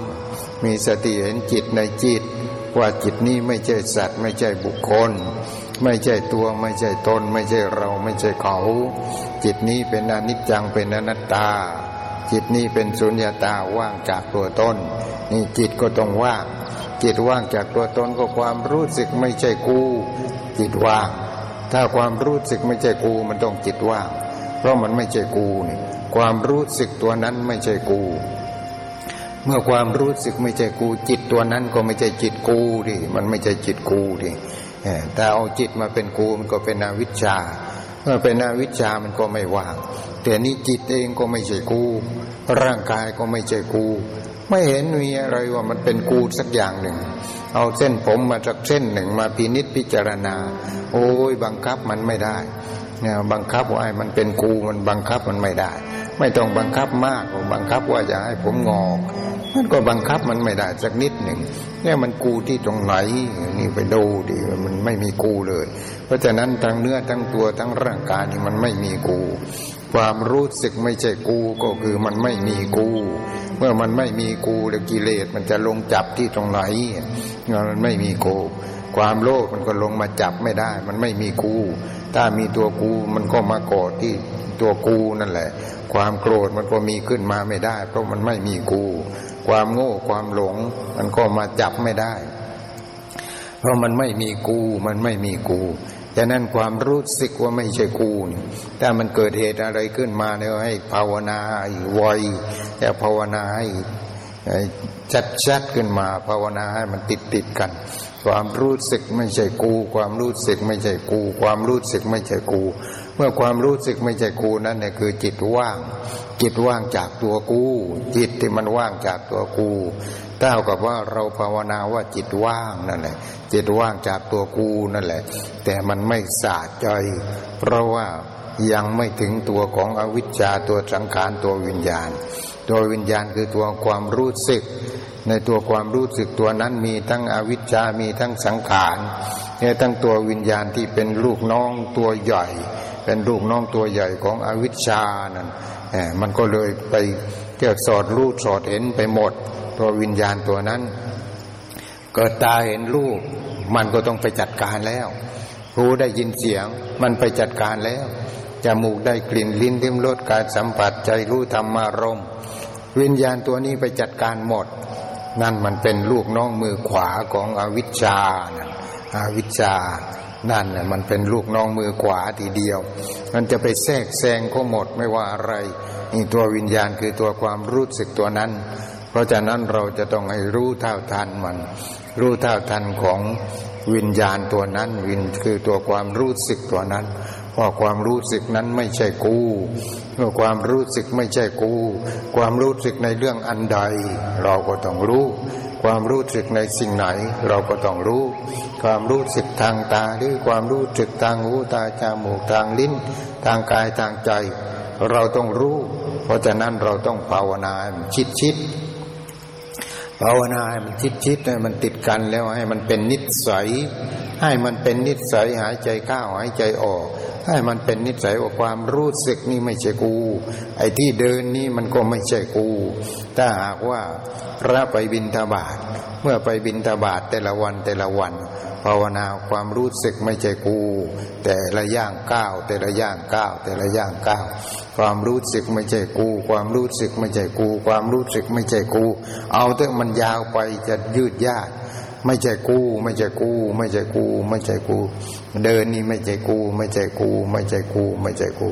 Speaker 1: มีสติเห็นจิตในจิต ว่าจิตนี้ไม่ใช่สัตว์ ไม่ใช่บุคคล ไม่ใช่ตัวไม่ใช่ตน ไม่ใช่เราไม่ใช่เขา จิตนี้เป็นอนิจจังเป็นอนัตตา จิตนี้เป็นสุญญาตาว่างจากตัวตนนี่จิตก็ต้องว่างจิตว่างจากตัวตนก็ความรู้สึกไม่ใช่กูจิตว่าง ถ้าความรู้สึกไม่ใช่กูมันต้องจิตว่าง เพราะมันไม่ใช่กูนี่ความรู้สึกตัวนั้นไม่ใช่กู เมื่อความรู้สึกไม่ใช่กู จิตตัวนั้นก็ไม่ใช่จิตกูดิมันไม่ใช่จิตกูดิ แต่เอาจิตมาเป็นกูมันก็เป็นอวิชชาเมื่อเป็นอวิชชามันก็ไม่ว่างแต่นี้จิตเองก็ไม่ใช่กู ร่างกายก็ไม่ใช่กู ไม่เห็นมีอะไรว่ามันเป็นกูสักอย่างหนึ่ง เอาเส้นผมมาจากเส้นหนึ่งมาพินิษพิจารณา โอ้ยบังคับมันไม่ได้เนี่ยบังคับว่าให้มันเป็นกูมันบังคับมันไม่ได้ ไม่ต้องบังคับมากบังคับว่าจะให้ผมงอกมันก็บังคับมันไม่ได้สักนิดหนึ่งเนี่ยมันกูที่ตรงไหนนี่ไปดูดิมันไม่มีกูเลย เพราะฉะนั้นทั้งเนื้อทั้งตัวทั้งร่างกายนี่มันไม่มีกู ความรู้สึกไม่ใช่กูก็คือมันไม่มีกู เมื่อมันไม่มีกูแล้วกิเลสมันจะลงจับที่ตรงไหนมันไม่มีกูความโลภมันก็ลงมาจับไม่ได้ มันไม่มีกู ถ้ามีตัวกูมันก็มากาะที่ตัวกูนั่นแหละ ความโกรธมันก็มีขึ้นมาไม่ได้ เพราะมันไม่มีกู ความโง่ความหลง มันก็มาจับไม่ได้ เพราะมันไม่มีกู มันไม่มีกูฉะนั้นความรู้สึกว่าไม่ใช่กูถ้ามันเกิดเหตุอะไรขึ้นมาเนี่ยให้ภาวนาให้ไวแต่ภาวนาให้ชัดชัดขึ้นมา ภาวนาให้มันติดติดกัน ความรู้สึกไม่ใช่กู ความรู้สึกไม่ใช่กู ความรู้สึกไม่ใช่กู มื่อความรู้สึกไม่ใช่กูนั้นเนี่ยคือจิตว่าง จิตว่างจากตัวกู จิตที่มันว่างจากตัวกูเท่ากับว่าเราภาวนาว่าจิตว่างนั่นแหละ จิตว่างจากตัวกูนั่นแหละ แต่มันไม่สะใจ เพราะว่ายังไม่ถึงตัวของอวิชชาตัวสังขารตัววิญญาณ ตัววิญญาณคือตัวความรู้สึก ในตัวความรู้สึกตัวนั้นมีทั้งอวิชชามีทั้งสังขาร เนี่ยทั้งตัววิญญาณที่เป็นลูกน้องตัวใหญ่ เป็นลูกน้องตัวใหญ่ของอวิชชานั่นมันก็เลยไปเกี่ยวสอดรู้สอดเห็นไปหมด ตัววิญญาณตัวนั้น เกิดตาเห็นรูปมันก็ต้องไปจัดการแล้วหูได้ยินเสียง มันไปจัดการแล้วจมูกได้กลิ่นลิ้นทิมรสกายสัมผัสใจรู้ธรรมารมวิญญาณตัวนี้ไปจัดการหมด นั่นมันเป็นลูกน้องมือขวาของอวิชชานะ อาวิชานั่นน่ะมันเป็นลูกน้องมือขวาทีเดียว มันจะไปแทรกแซงก็หมดไม่ว่าอะไรนี่ตัววิญญาณคือตัวความรู้สึกตัวนั้น เพราะฉะนั้นเราจะต้องให้รู้เท่าทันมัน รู้เท่าทันของวิญญาณตัวนั้นวินคือตัวความรู้สึกตัวนั้นเพราะความรู้สึกนั้นไม่ใช่กูเมื่อความรู้สึกไม่ใช่กู ความรู้สึกในเรื่องอันใด เราก็ต้องรู้ ความรู้สึกในสิ่งไหน เราก็ต้องรู้ ความรู้สึกทางตาหรือความรู้สึกทางหูตาจมูกทางลิ้น ทางกายทางใจ เราต้องรู้ เพราะฉะนั้นเราต้องภาวนาชิดชิด ภาวนาให้มันชิดชิดให้มันติดกันแล้วให้มันเป็นนิสัย ให้มันเป็นนิสัยหายใจเข้าหายใจออก ให้มันเป็นนิสัยว่าความรู้สึกนี่ไม่ใช่กู ไอ้ที่เดินนี่มันก็ไม่ใช่กู ถ้าหากว่าพระไปบินทบาทเมื่อไปบินทบาทแต่ละวันแต่ละวัน ภาวนาความรู้สึกไม่ใช่กู แต่ละย่างก้าวแต่ละย่างก้าวแต่ละย่างก้าวความรู้สึกไม่ใช่กู ความรู้สึกไม่ใช่กู ความรู้สึกไม่ใช่กู เอาเถอะมันยาวไปจะยืดยากไม่ใช่กู ไม่ใช่กู ไม่ใช่กู ไม่ใช่กู เดินนี่ไม่ใช่กู ไม่ใช่กู ไม่ใช่กู ไม่ใช่กู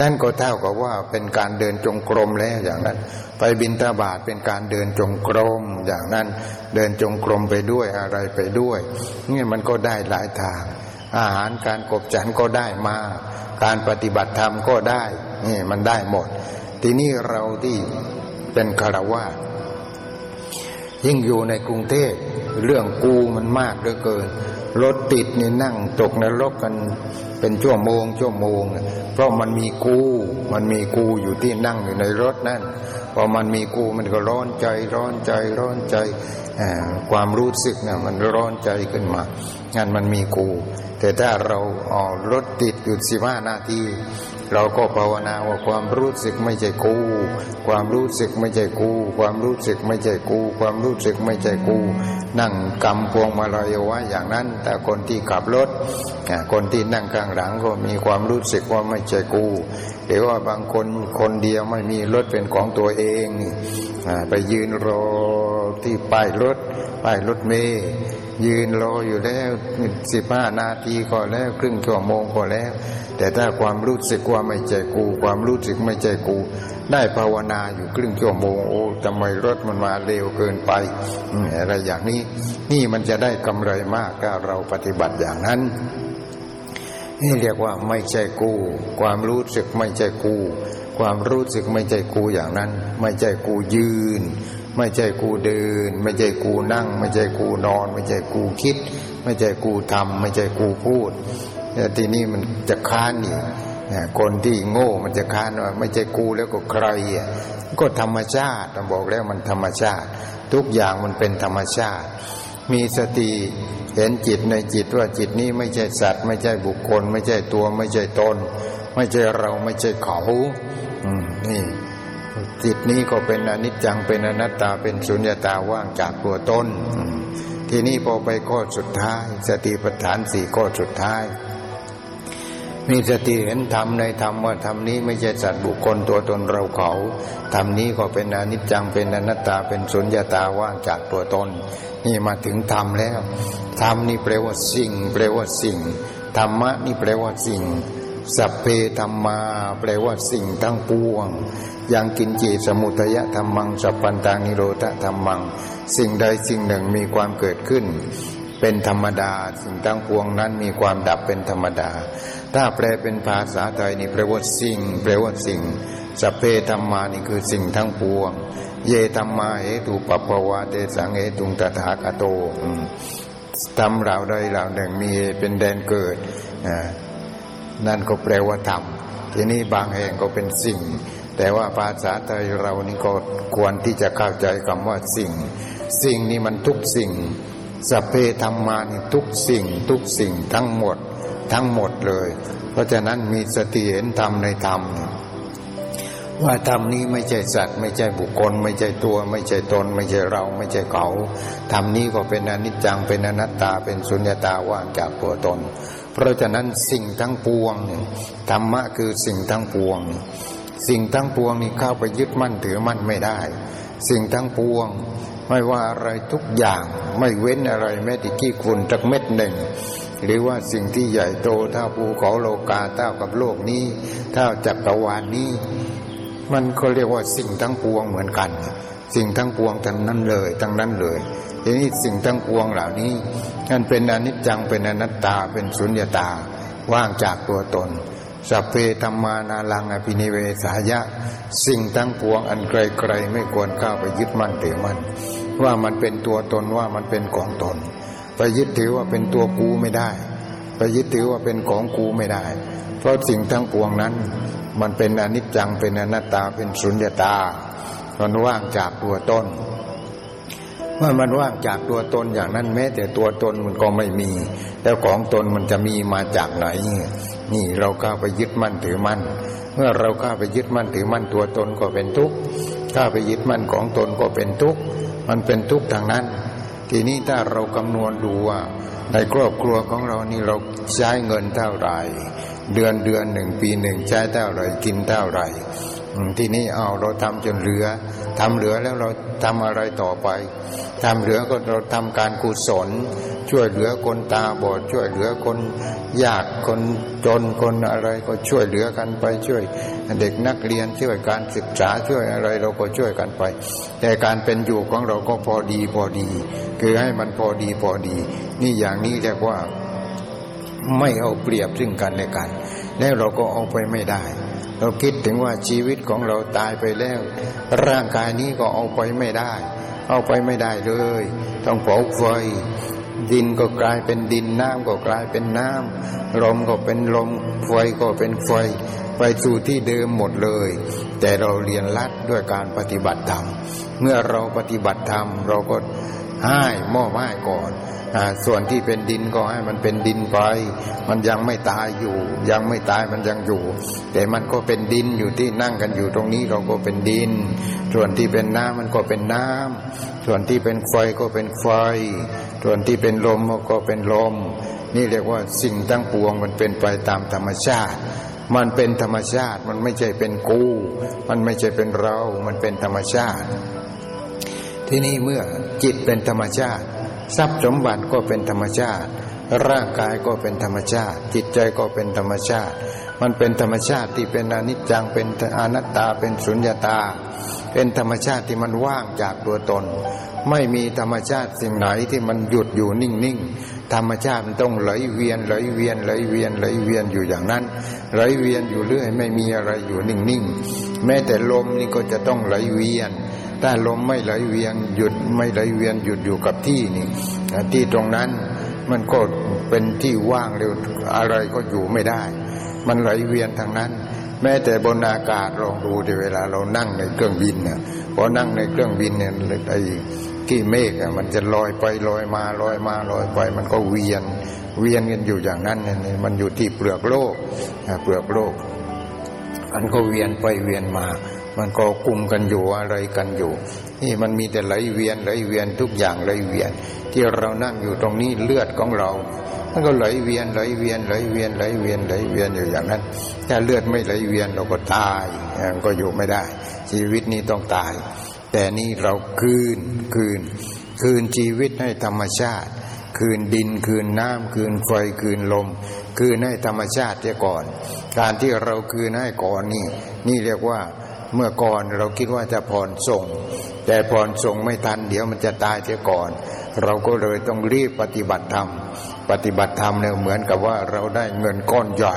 Speaker 1: นั่นก็เท่ากับว่าเป็นการเดินจงกรมแล้วอย่างนั้น ไปบินตาบาทเป็นการเดินจงกรมอย่างนั้นเดินจงกรมไปด้วยอะไรไปด้วยนี่มันก็ได้หลายทาง อาหารการกบจันก็ได้มา การปฏิบัติธรรมก็ได้นี่มันได้หมด ทีนี้เราที่เป็นคารวะยิ่งอยู่ในกรุงเทพเรื่องกูมันมากเหลือเกิน รถติดนี่นั่งตกนรกกันเป็นชั่วโมง ชั่วโมง เพราะมันมีกู มันมีกูอยู่ที่นั่งอยู่ในรถนั่นพอมันมีกูมันก็ร้อนใจร้อนใจร้อนใจความรู้สึกเนี่ยมันร้อนใจขึ้นมา งั้นมันมีกู แต่ถ้าเราออกรถติดอยู่สิบห้านาที เราก็ภาวนาว่าความรู้สึกไม่ใช่กู ความรู้สึกไม่ใช่กู ความรู้สึกไม่ใช่กู ความรู้สึกไม่ใช่กู นั่งกำพวงมาลอยไว้อย่างนั้น แต่คนที่ขับรถคนที่นั่งกลางหลังก็มีความรู้สึกว่าไม่ใช่กูหรือว่าบางคนคนเดียวไม่มีรถเป็นของตัวเอง ไปยืนรอที่ป้ายรถป้ายรถเมย์ ยืนรออยู่แล้วสิบห้านาทีก็แล้วครึ่งชั่วโมงก็แล้ว แต่ถ้าความรู้สึกว่าไม่ใจกู ความรู้สึกไม่ใจกู ได้ภาวนาอยู่ครึ่งชั่วโมงโอ้ทำไมรถมันมาเร็วเกินไปอะไรอย่างนี้ นี่มันจะได้กำไรมากถ้าเราปฏิบัติอย่างนั้น นี่เรียกว่าไม่ใช่กู ความรู้สึกไม่ใช่กู ความรู้สึกไม่ใช่กูอย่างนั้น ไม่ใช่กูยืน ไม่ใช่กูเดิน ไม่ใช่กูนั่ง ไม่ใช่กูนอน ไม่ใช่กูคิด ไม่ใช่กูทำไม่ใช่กูพูดแต่ทีนี้มันจะค้านอีกคนที่โง่มันจะค้านว่าไม่ใช่กูแล้วก็ใครอะก็ธรรมชาติบอกแล้วมันธรรมชาติ ทุกอย่างมันเป็นธรรมชาติ มีสติเห็นจิตในจิตว่าจิตนี้ไม่ใช่สัตว์ ไม่ใช่บุคคล ไม่ใช่ตัว ไม่ใช่ตน ไม่ใช่เราไม่ใช่เขาอืมนี่ จิตนี้ก็เป็นอนิจจังเป็นอนัตตาเป็นสุญญตาว่างจากตัวตนทีนี้พอไปข้อสุดท้าย สติปัฏฐานสี่ข้อสุดท้าย มีสติเห็นธรรมในธรรมว่าธรรมนี้ไม่ใช่สัตว์บุคคลตัวตนเราเขาธรรมนี้ก็เป็นอนิจจังเป็นอนัตตาเป็นสุญญตาว่างจากตัวตน นี่มาถึงธรรมแล้วธรรมนี่แปลว่าสิ่ง แปลว่าสิ่งธรรมะนี่แปลว่าสิ่งสัพเพธรรมา แปลว่าสิ่งทั้งปวง ยังกินจีสมุทยธรรมังสัพพันตานิโรธธรรมัง สิ่งใดสิ่งหนึ่งมีความเกิดขึ้น เป็นธรรมดา สิ่งทั้งปวงนั้นมีความดับเป็นธรรมดา ถ้าแปลเป็นภาษาไทยนี่แปลว่าสิ่งแปลว่าสิ่งสัพเพธรรมานี่คือสิ่งทั้งปวง เยธรรมาเหตุปปวาเตสังเหตุงตถาคโตทำเราใดเราหนึ่งมีเป็นแดนเกิดนั่นก็แปลว่าธรรมทีนี้บางแห่งก็เป็นสิ่ง แต่ว่าภาษาไทยเรานี่ก็ควรที่จะเข้าใจคำว่าสิ่ง สิ่งนี้มันทุกสิ่งสเพธรรมานี่ทุกสิ่ง ทุกสิ่งทั้งหมด ทั้งหมดเลย เพราะฉะนั้นมีสติเห็นธรรมในธรรมว่าธรรมนี้ไม่ใช่สัตว์ไม่ใช่บุคคล ไม่ใช่ตัว ไม่ใช่ตน ไม่ใช่เรา ไม่ใช่เขาธรรมนี้ก็เป็นอนิจจังเป็นอนัตตาเป็นสุญญตาว่างจากตัวตน เพราะฉะนั้นสิ่งทั้งปวงธรรมะคือสิ่งทั้งปวง สิ่งทั้งปวงนี่เข้าไปยึดมั่นถือมั่นไม่ได้ สิ่งทั้งปวงไม่ว่าอะไรทุกอย่างไม่เว้นอะไรแม้แต่ขี้ฝุ่นจักเม็ดหนึ่ง หรือว่าสิ่งที่ใหญ่โตเท่าภูเขาโลกาเท่ากับโลกนี้เท่าจักรวาลนี้ มันก็เรียกว่าสิ่งทั้งปวงเหมือนกัน สิ่งทั้งปวงทั้งนั้นเลยทั้งนั้นเลยทีนี้สิ่งทั้งปวงเหล่านี้นั่นเป็นอนิจจังเป็นอนัตตาเป็นสุญญตาว่างจากตัวตน สัพเพธรรมานาลังอภินิเวสายะ สิ่งทั้งปวงอันไกลๆไม่ควรเข้าไปยึดมั่นถือมั่นว่ามันเป็นตัวตนว่ามันเป็นของตน ไปยึดถือว่าเป็นตัวกูไม่ได้ ไปยึดถือว่าเป็นของกูไม่ได้ เพราะสิ่งทั้งปวงนั้น มันเป็นอนิจจังเป็นอนัตตาเป็นสุญญตามันว่างจากตัวตนเมื่อมันว่างจากตัวตนอย่างนั้นแม้แต่ตัวตนมันก็ไม่มี แล้วของตนมันจะมีมาจากไหน นี่เราก้าไปยึดมั่นถือมั่น เมื่อเราก้าไปยึดมั่นถือมั่นตัวตนก็เป็นทุกข์ก้าไปยึดมั่นของตนก็เป็นทุกข์มันเป็นทุกข์ทางนั้น ทีนี้ถ้าเราคำนวณดูว่า ในครอบครัวของเรานี่เราใช้เงินเท่าไหร่ เดือนเดือนหนึ่งปีหนึ่งใช้เท่าไหร่กินเท่าไหร่ ทีนี้เอาเราทำจนเหลือ ทำเหลือแล้วเราทำอะไรต่อไปทำเหลือก็เราทำการกุศล ช่วยเหลือคนตาบอด ช่วยเหลือคนยากคนจนคนอะไรก็ช่วยเหลือกันไปช่วย เด็กนักเรียนช่วยการศึกษาช่วยอะไรเราก็ช่วยกันไป แต่การเป็นอยู่ของเราก็พอดีพอดี คือให้มันพอดีพอดี นี่อย่างนี้เรียกว่าไม่เอาเปรียบซึ่งกันและกัน แล้วเราก็เอาไปไม่ได้ เราคิดถึงว่าชีวิตของเราตายไปแล้ว ร่างกายนี้ก็เอาไปไม่ได้ เอาไปไม่ได้เลย ต้องเผาไฟดินก็กลายเป็นดินน้ำก็กลายเป็นน้ำลมก็เป็นลมไฟก็เป็นไฟ ไปสู่ที่เดิมหมดเลย แต่เราเรียนรัดด้วยการปฏิบัติธรรม เมื่อเราปฏิบัติธรรมเราก็ให้มอบให้ก่อน ส่วนที่เป็นดินก็ให้มันเป็นดินไป มันยังไม่ตายอยู่ ยังไม่ตายมันยังอยู่ แต่มันก็เป็นดินอยู่ที่นั่งกันอยู่ตรงนี้เราก็เป็นดิน ส่วนที่เป็นน้ำมันก็เป็นน้ำส่วนที่เป็นไฟก็เป็นไฟ ส่วนที่เป็นลมก็เป็นลม นี่เรียกว่าสิ่งทั้งปวงมันเป็นไปตามธรรมชาติมันเป็นธรรมชาติ มันไม่ใช่เป็นกู มันไม่ใช่เป็นเรา มันเป็นธรรมชาติ ที่นี่เมื่อจิตเป็นธรรมชาติ ทรัพย์สมบัติก็เป็นธรรมชาติ ร่างกายก็เป็นธรรมชาติ จิตใจก็เป็นธรรมชาติ มันเป็นธรรมชาติที่เป็นอนิจจังเป็นอนัตตาเป็นสุญญตา เป็นธรรมชาติที่มันว่างจากตัวตน ไม่มีธรรมชาติสิ่งไหนที่มันหยุดอยู่นิ่งๆธรรมชาติมันต้องไหลเวียนไหลเวียนไหลเวียนไหลเวียนอยู่อย่างนั้น ไหลเวียนอยู่เรื่อยไม่มีอะไรอยู่นิ่งๆแม้แต่ลมนี่ก็จะต้องไหลเวียน ถ้าลมไม่ไหลเวียนหยุดไม่ไหลเวียนหยุดอยู่กับที่นี่ที่ตรงนั้นมันก็เป็นที่ว่างเร็วอะไรก็อยู่ไม่ได้ มันไหลเวียนทางนั้น แม้แต่บนอากาศลองดูในเวลาเรานั่งในเครื่องบินเนี่ยพอนั่งในเครื่องบินเนี่ยไอ้ที่เมฆมันจะลอยไปลอยมาลอยมาลอยไป มันก็เวียนเวียนกันอยู่อย่างนั้นเนี่ยมันอยู่ที่เปลือกโลกเปลือกโลกมันก็เวียนไปเวียนมา มันก็กลุ่มกันอยู่อะไรกันอยู่ นี่มันมีแต่ไหลเวียนไหลเวียนทุกอย่างไหลเวียน ที่เรานั่งอยู่ตรงนี้เลือดของเรา มันก็ไหลเวียนไหลเวียนไหลเวียนไหลเวียนไหลเวียนอยู่อย่างนั้น ถ้าเลือดไม่ไหลเวียนเราก็ตายก็อยู่ไม่ได้ ชีวิตนี้ต้องตาย แต่นี่เราคืนคืน คืนชีวิตให้ธรรมชาติ คืนดินคืนน้ำคืนไฟคืนลม คืนให้ธรรมชาติเสียก่อน การที่เราคืนให้ก่อนนี่ นี่เรียกว่า เมื่อก่อนเราคิดว่าจะผ่อนส่ง แต่ผ่อนส่งไม่ทัน เดี๋ยวมันจะตายเสียก่อน เราก็เลยต้องรีบปฏิบัติธรรม ปฏิบัติธรรมเนี่ยเหมือนกับว่าเราได้เงินก้อนใหญ่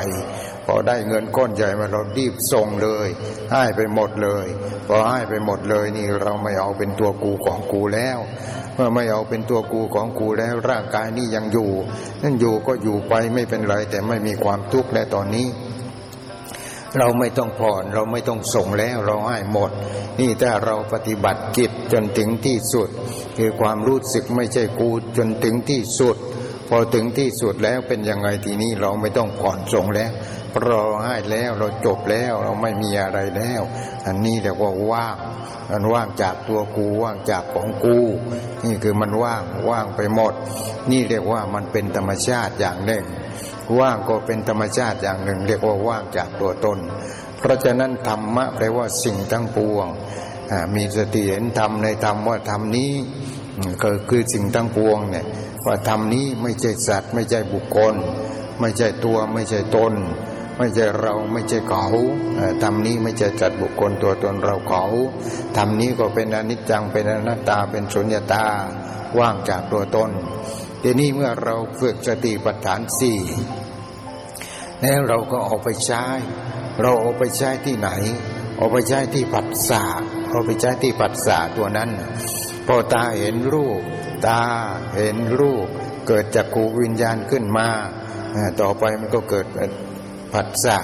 Speaker 1: พอได้เงินก้อนใหญ่มาเรารีบส่งเลยให้ไปหมดเลยพอให้ไปหมดเลยนี่เราไม่เอาเป็นตัวกูของกูแล้ว เมื่อไม่เอาเป็นตัวกูของกูแล้วร่างกายนี่ยังอยู่ นั่นอยู่ก็อยู่ไปไม่เป็นไรแต่ไม่มีความทุกข์และตอนนี้ เราไม่ต้องผ่อนเราไม่ต้องส่งแล้วเราให้หมด นี่ถ้าเราปฏิบัติจิตจนถึงที่สุด คือความรู้สึกไม่ใช่กูจนถึงที่สุด พอถึงที่สุดแล้วเป็นยังไงทีนี้เราไม่ต้องผ่อนส่งแล้วเราให้แล้วเราจบแล้วเราไม่มีอะไรแล้ว อันนี้เรียกว่าว่างมันว่างจากตัวกูว่างจากของกู นี่คือมันว่างว่างไปหมด นี่เรียกว่ามันเป็นธรรมชาติอย่างหนึ่ง ว่างก็เป็นธรรมชาติอย่างหนึ่ง เรียกว่าว่างจากตัวตน เพราะฉะนั้นธรรมะแปลว่าสิ่งทั้งปวง มีสติเห็นธรรมในธรรมว่าธรรมนี้ก็คือสิ่งทั้งปวงเนี่ยว่าธรรมนี้ไม่ใช่สัตว์ ไม่ใช่บุคคล ไม่ใช่ตัวไม่ใช่ตน ไม่ใช่เราไม่ใช่เขาธรรมนี้ไม่ใช่จัดบุคคลตัวตนเราเขาธรรมนี้ก็เป็นอนิจจังเป็นอนัตตาเป็นสุญญตาว่างจากตัวตน ทีนี้เมื่อเราฝึกสติปัฏฐานสี่แล้วเราก็ออกไปใช้ เราออกไปใช้ที่ไหน ออกไปใช้ที่ปัสสาออกไปใช้ที่ปัสสาตัวนั้น พอตาเห็นรูป ตาเห็นรูป เกิดจากกูวิญญาณขึ้นมา ต่อไปมันก็เกิดปัสสา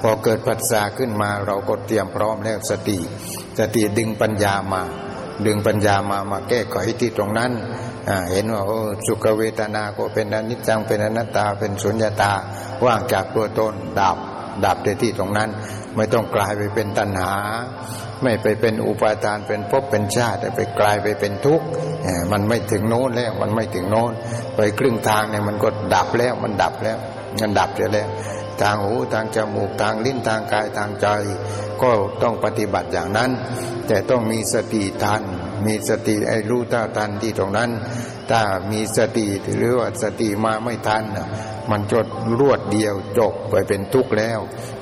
Speaker 1: พอเกิดปัสสาขึ้นมาเราก็เตรียมพร้อมแล้วสติ สติดึงปัญญามา ดึงปัญญามามาแก้ไขที่ตรงนั้นเห็นว่าโอ้สุขเวทนาก็เป็นอนิจจังเป็นอนัตตาเป็นสุญญาตาว่างจากตัวตนดับดับในที่ตรงนั้น ไม่ต้องกลายไปเป็นตัณหา ไม่ไปเป็นอุปาทานเป็นภพเป็นชาติแต่ไปกลายไปเป็นทุกข์มันไม่ถึงโน้นแล้วมันไม่ถึงโน้น ไปครึ่งทางเนี่ยมันก็ดับแล้วมันดับแล้วมันดับเสียแล้ว ทางหูทางจมูกทางลิ้นทางกายทางใจ ก็ต้องปฏิบัติอย่างนั้น แต่ต้องมีสติทัน มีสติไอ้รู้ท่าทันที่ตรงนั้น ถ้ามีสติหรือว่าสติมาไม่ทัน มันจดรวดเดียวจบไปเป็นทุกข์แล้ว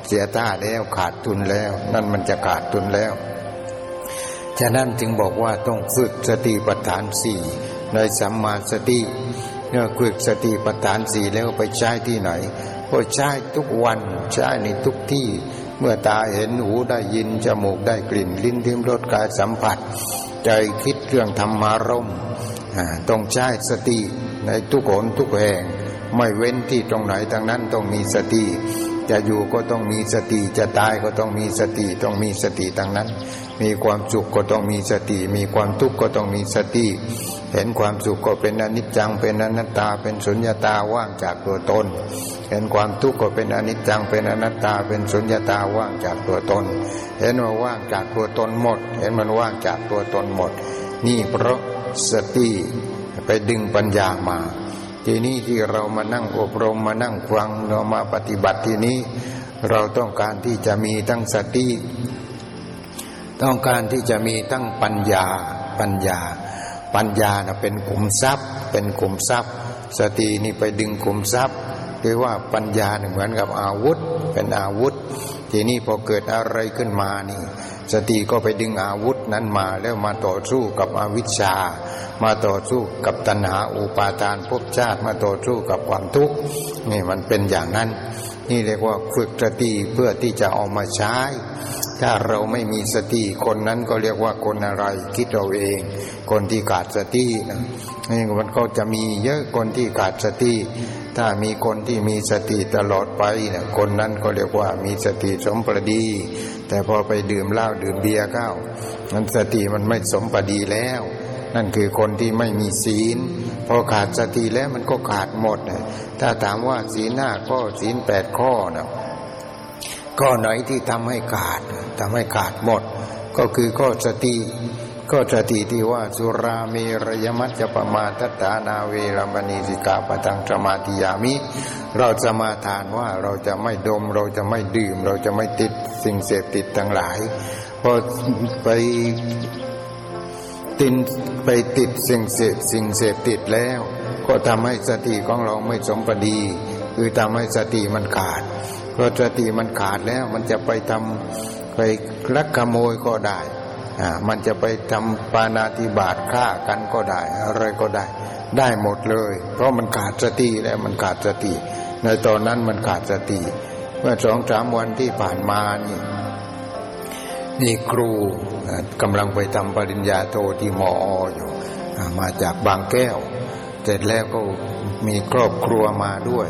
Speaker 1: เสียท่าแล้วขาดทุนแล้ว นั่นมันจะขาดทุนแล้วฉะนั้นจึงบอกว่าต้องฝึกสติปัฏฐานสี่ในสัมมาสติเมื่อฝึกสติปัฏฐานสี่แล้วไปใช้ที่ไหน ก็ใช้ทุกวันใช้ในทุกที่ เมื่อตาเห็นหูได้ยิน จมูกได้กลิ่น ลิ้นทิมรสกายสัมผัส ใจคิดเรื่องธรรมารมต้องใช้สติในทุกคนทุกแห่ง ไม่เว้นที่ตรงไหนทางนั้นต้องมีสติ จะอยู่ก็ต้องมีสติ จะตายก็ต้องมีสติ ต้องมีสติทางนั้น มีความสุขก็ต้องมีสติ มีความทุกข์ก็ต้องมีสติ เห็นความสุขก็เป็นอนิจจังเป็นอนัตตา เป็นสุญญตาว่างจากตัวตน เห็นความทุกข์ก็เป็นอนิจจังเป็นอนัตตา เป็นสุญญตาว่างจากตัวตน เห็นว่าว่างจากตัวตนหมด เห็นมันว่างจากตัวตนหมด นี่เพราะสติไปดึงปัญญามา ทีนี้ที่เรามานั่งอบรมมานั่งฟังเรามาปฏิบัติที่นี้ เราต้องการที่จะมีทั้งสติ ต้องการที่จะมีทั้งปัญญาปัญญา ปัญญาเป็นกลุ่มทรัพย์ เป็นกลุ่มทรัพย์ สตินี่ไปดึงกลุ่มทรัพย์คือว่าปัญญาเหมือนกับอาวุธ เป็นอาวุธ ทีนี้พอเกิดอะไรขึ้นมานี่ สติก็ไปดึงอาวุธนั้นมาแล้วมาต่อสู้กับอวิชชา มาต่อสู้กับตัณหาอุปาทานภพชาติมาต่อสู้กับความทุกข์นี่มันเป็นอย่างนั้น นี่เรียกว่าฝึกสติเพื่อที่จะเอามาใช้ ถ้าเราไม่มีสติคนนั้นก็เรียกว่าคนอะไรคิดเราเอง คนที่ขาดสตินะนี่มันก็จะมีเยอะคนที่ขาดสติถ้ามีคนที่มีสติตลอดไปนะคนนั้นก็เรียกว่ามีสติสมประดี แต่พอไปดื่มเหล้าดื่มเบียร์เข้ามันสติมันไม่สมประดีแล้ว นั่นคือคนที่ไม่มีศีล พอขาดสติแล้วมันก็ขาดหมดนะถ้าถามว่าศีลห้าข้อศีลแปดข้อนะข้อไหนที่ทำให้ขาดทำให้ขาดหมด ก็คือข้อสติก็สติที่ว่าสุราเมรยมัจจปมาทัตตานาเวรมณีสิกาปตังสมาธิยามิ เราจะมาทานว่าเราจะไม่ดม เราจะไม่ดื่ม เราจะไม่ติดสิ่งเสพติดทั้งหลายพอไป ตินไปติดสิ่งเสพสิ่งเสพติดแล้ว ก็ทำให้สติของเราไม่สมปดี คือทำให้สติมันขาดเพอสติมันขาดแล้วมันจะไปทำไปลักขโมยก็ได้อ่ามันจะไปทำปานาติบาตฆ่ากันก็ได้ อะไรก็ได้ ได้หมดเลย เพราะมันขาดสติแล้วมันขาดสติ ในตอนนั้นมันขาดสติ เมื่อสองสามวันที่ผ่านมานี่ นี่ครูกำลังไปทำปริญญาโทที่มออยู่มาจากบางแก้ว เสร็จแล้วก็มีครอบครัวมาด้วย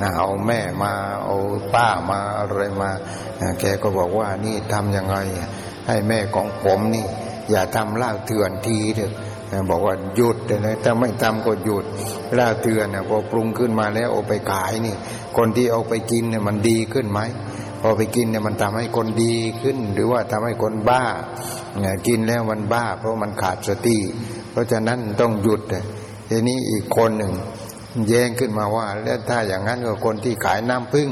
Speaker 1: นะเอาแม่มาเอาป้ามาอะไรมาแกก็บอกว่านี่ทำยังไง ให้แม่ของผมนี่ อย่าทำเล้าเถื่อนทีเถอะบอกว่าหยุดเลยถ้าไม่ทำก็หยุดล้าเถื่อนพอปรุงขึ้นมาแล้วเอาไปขายนี่ คนที่เอาไปกินเนี่ยมันดีขึ้นไหม พอไปกินเนี่ยมันทำให้คนดีขึ้น หรือว่าทำให้คนบ้าเนี่ยกินแล้วมันบ้า เพราะมันขาดสติเพราะฉะนั้นต้องหยุดทีนี้อีกคนหนึ่งแย้งขึ้นมาว่า แล้วถ้าอย่างนั้นก็คนที่ขายน้ำพึ่ง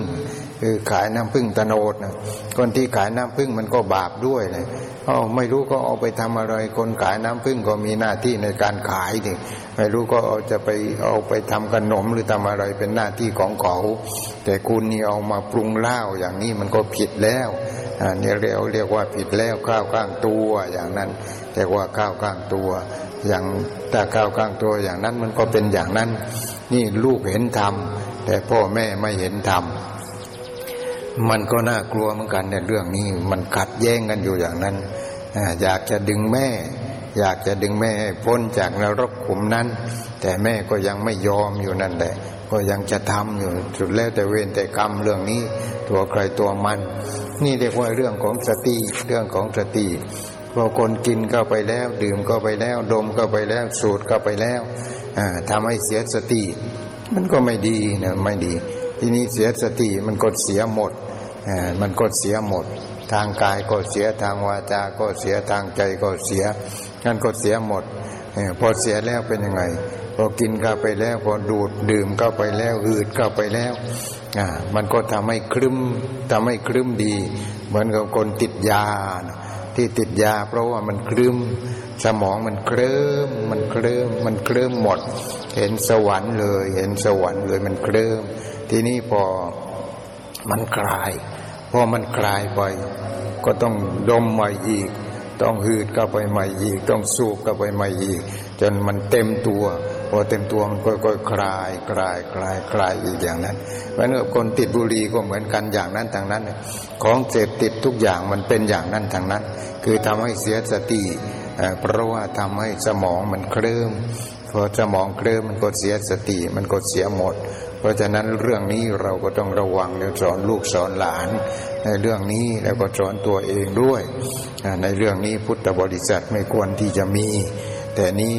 Speaker 1: คือขายน้ำพึ่งตโนดนะคนที่ขายน้ำพึ่งมันก็บาปด้วยเลยเอาไม่รู้ก็เอาไปทำอะไร คนขายน้ำพึ่งก็มีหน้าที่ในการขายดิไม่รู้ก็เอาจะไปเอาไปทำขนมหรือทำอะไรเป็นหน้าที่ของเขา แต่คุณนี่เอามาปรุงเหล้าอย่างนี้มันก็ผิดแล้วอ่านี่เรียกเรียกว่าผิดแล้วข้าวข้างตัวอย่างนั้นเรียกว่าข้าวข้างตัวอย่างถ้าข้าวข้างตัวอย่างนั้นมันก็เป็นอย่างนั้น นี่ลูกเห็นธรรมแต่พ่อแม่ไม่เห็นธรรม มันก็น่ากลัวเหมือนกันในเรื่องนี้ มันขัดแย้งกันอยู่อย่างนั้นอยากจะดึงแม่ อยากจะดึงแม่ให้พ้นจากนรกขุมนั้น แต่แม่ก็ยังไม่ยอมอยู่นั่นแหละ ก็ยังจะทำอยู่สุดแล้วแต่เวรแต่กรรมเรื่องนี้ ตัวใครตัวมัน นี่เรียกว่าเรื่องของสติเรื่องของสติพอคนกินเข้าไปแล้ว ดื่มเข้าไปแล้ว ดมเข้าไปแล้วสูดเข้าไปแล้วทำให้เสียสติ มันก็ไม่ดีนะไม่ดี ทีนี้เสียสติมันก็เสียหมด มันก็เสียหมด ทางกายก็เสียทางวาจาก็เสียทางใจก็เสียนั่นก็เสียหมดพอเสียแล้วเป็นยังไง พอกินเข้าไปแล้ว พอดูดดื่มเข้าไปแล้วอืดเข้าไปแล้วอ่ามันก็ทำให้คลึ้มทำให้คลึ้มดี เหมือนกับคนติดยาที่ติดยา เพราะว่ามันคลึ้มสมองมันเคลิ้มมันเคลิ้มมันเคลิ้มหมด เห็นสวรรค์เลย เห็นสวรรค์เลยมันเคลิ้มทีนี้พอมันคลาย อมันคลายไป ก็ต้องดมใหม่อีก ต้องหืดเข้าไปใหม่อีก ต้องสูบเข้าไปใหม่อีก จนมันเต็มตัว พอเต็มตัวมันก็คลายคลายคลายคลายอีกอย่างนั้นเพราะนั้นคนติดบุหรี่ก็เหมือนกันอย่างนั้นทางนั้น ของเสพติดทุกอย่างมันเป็นอย่างนั้นทางนั้น คือทำให้เสียสติเพราะว่าทำให้สมองมันเคลิ้มพอสมองเคลิ้มมันก็เสียสติมันก็เสียหมด เพราะฉะนั้นเรื่องนี้เราก็ต้องระวังแล้วสอนลูกสอนหลาน ในเรื่องนี้แล้วก็สอนตัวเองด้วย ในเรื่องนี้พุทธบริษัทไม่ควรที่จะมี แต่นี้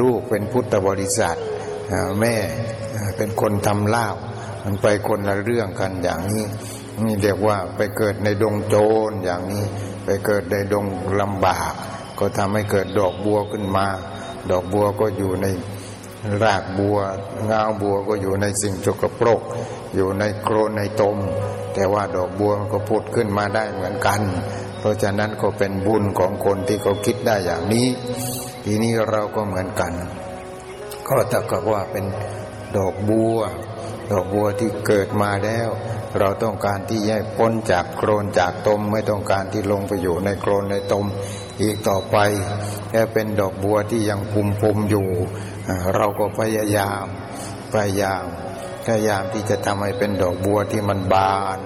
Speaker 1: ลูกเป็นพุทธบริษัทแม่เป็นคนทำลาบมันไปคนละเรื่องกันอย่างนี้นี่เรียกว่าไปเกิดในดงโจรอย่างนี้ ไปเกิดในดงลำบาก ก็ทำให้เกิดดอกบัวขึ้นมา ดอกบัวก็อยู่ใน รากบัวงาบัวก็อยู่ในสิ่งจกปรก อยู่ในโครนในตม แต่ว่าดอกบัวมันก็พุดขึ้นมาได้เหมือนกัน เพราะฉะนั้นก็เป็นบุญของคนที่เขาคิดได้อย่างนี้ ทีนี้เราก็เหมือนกัน ก็ถ้ากับว่าเป็นดอกบัว ดอกบัวที่เกิดมาแล้ว เราต้องการที่แยกพ้นจากโครนจากตมไม่ต้องการที่ลงไปอยู่ในโครนในตมอีกต่อไปแค่เป็นดอกบัวที่ยังปุ่มปุ่มอยู่ เราก็พยายามพยายามพยายามที่จะทำให้เป็นดอกบัวที่มันบาน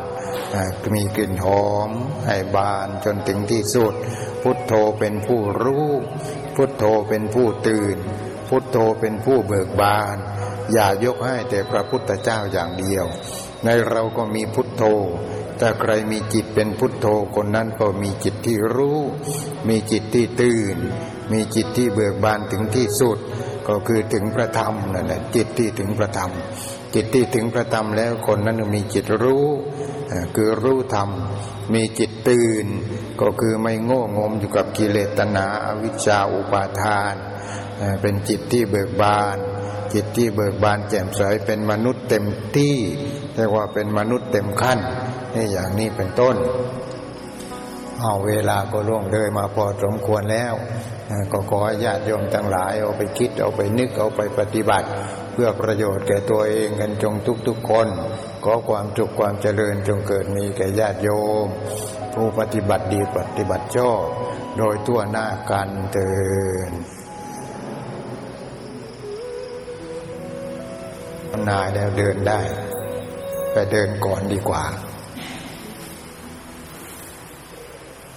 Speaker 1: มีกลิ่นหอมให้บานจนถึงที่สุด พุทโธเป็นผู้รู้ พุทโธเป็นผู้ตื่น พุทโธเป็นผู้เบิกบาน อย่ายกให้แต่พระพุทธเจ้าอย่างเดียว ในเราก็มีพุทโธถ้าใครมีจิตเป็นพุทโธคนนั้นก็มีจิตที่รู้ มีจิตที่ตื่น มีจิตที่เบิกบานถึงที่สุด ก็คือถึงพระธรรมนั่นแหละจิตที่ถึงพระธรรม จิตที่ถึงพระธรรมแล้วคนนั้นมีจิตรู้คือรู้ธรรม มีจิตตื่น ก็คือไม่โง่งมอยู่กับกิเลสตนาอวิชชาอุปาทาน เป็นจิตที่เบิกบาน จิตที่เบิกบานแจ่มใสเป็นมนุษย์เต็มที่เรียกว่าเป็นมนุษย์เต็มขั้นนี่อย่างนี้เป็นต้น เอาเวลาก็ล่วงเลยมาพอสมควรแล้ว ก็ขอญาติโยมทั้งหลายเอาไปคิดเอาไปนึกเอาไปปฏิบัติ เพื่อประโยชน์แก่ตัวเองกันจงทุกๆคน ขอความสุขความเจริญจงเกิดมีแก่ญาติโยม ผู้ปฏิบัติดีปฏิบัติชอบโดยทั่วหน้ากันเตือนนายแล้วเดินได้ ไปเดินก่อนดีกว่า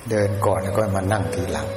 Speaker 1: เดินก่อนแล้วก็มานั่งทีหลัง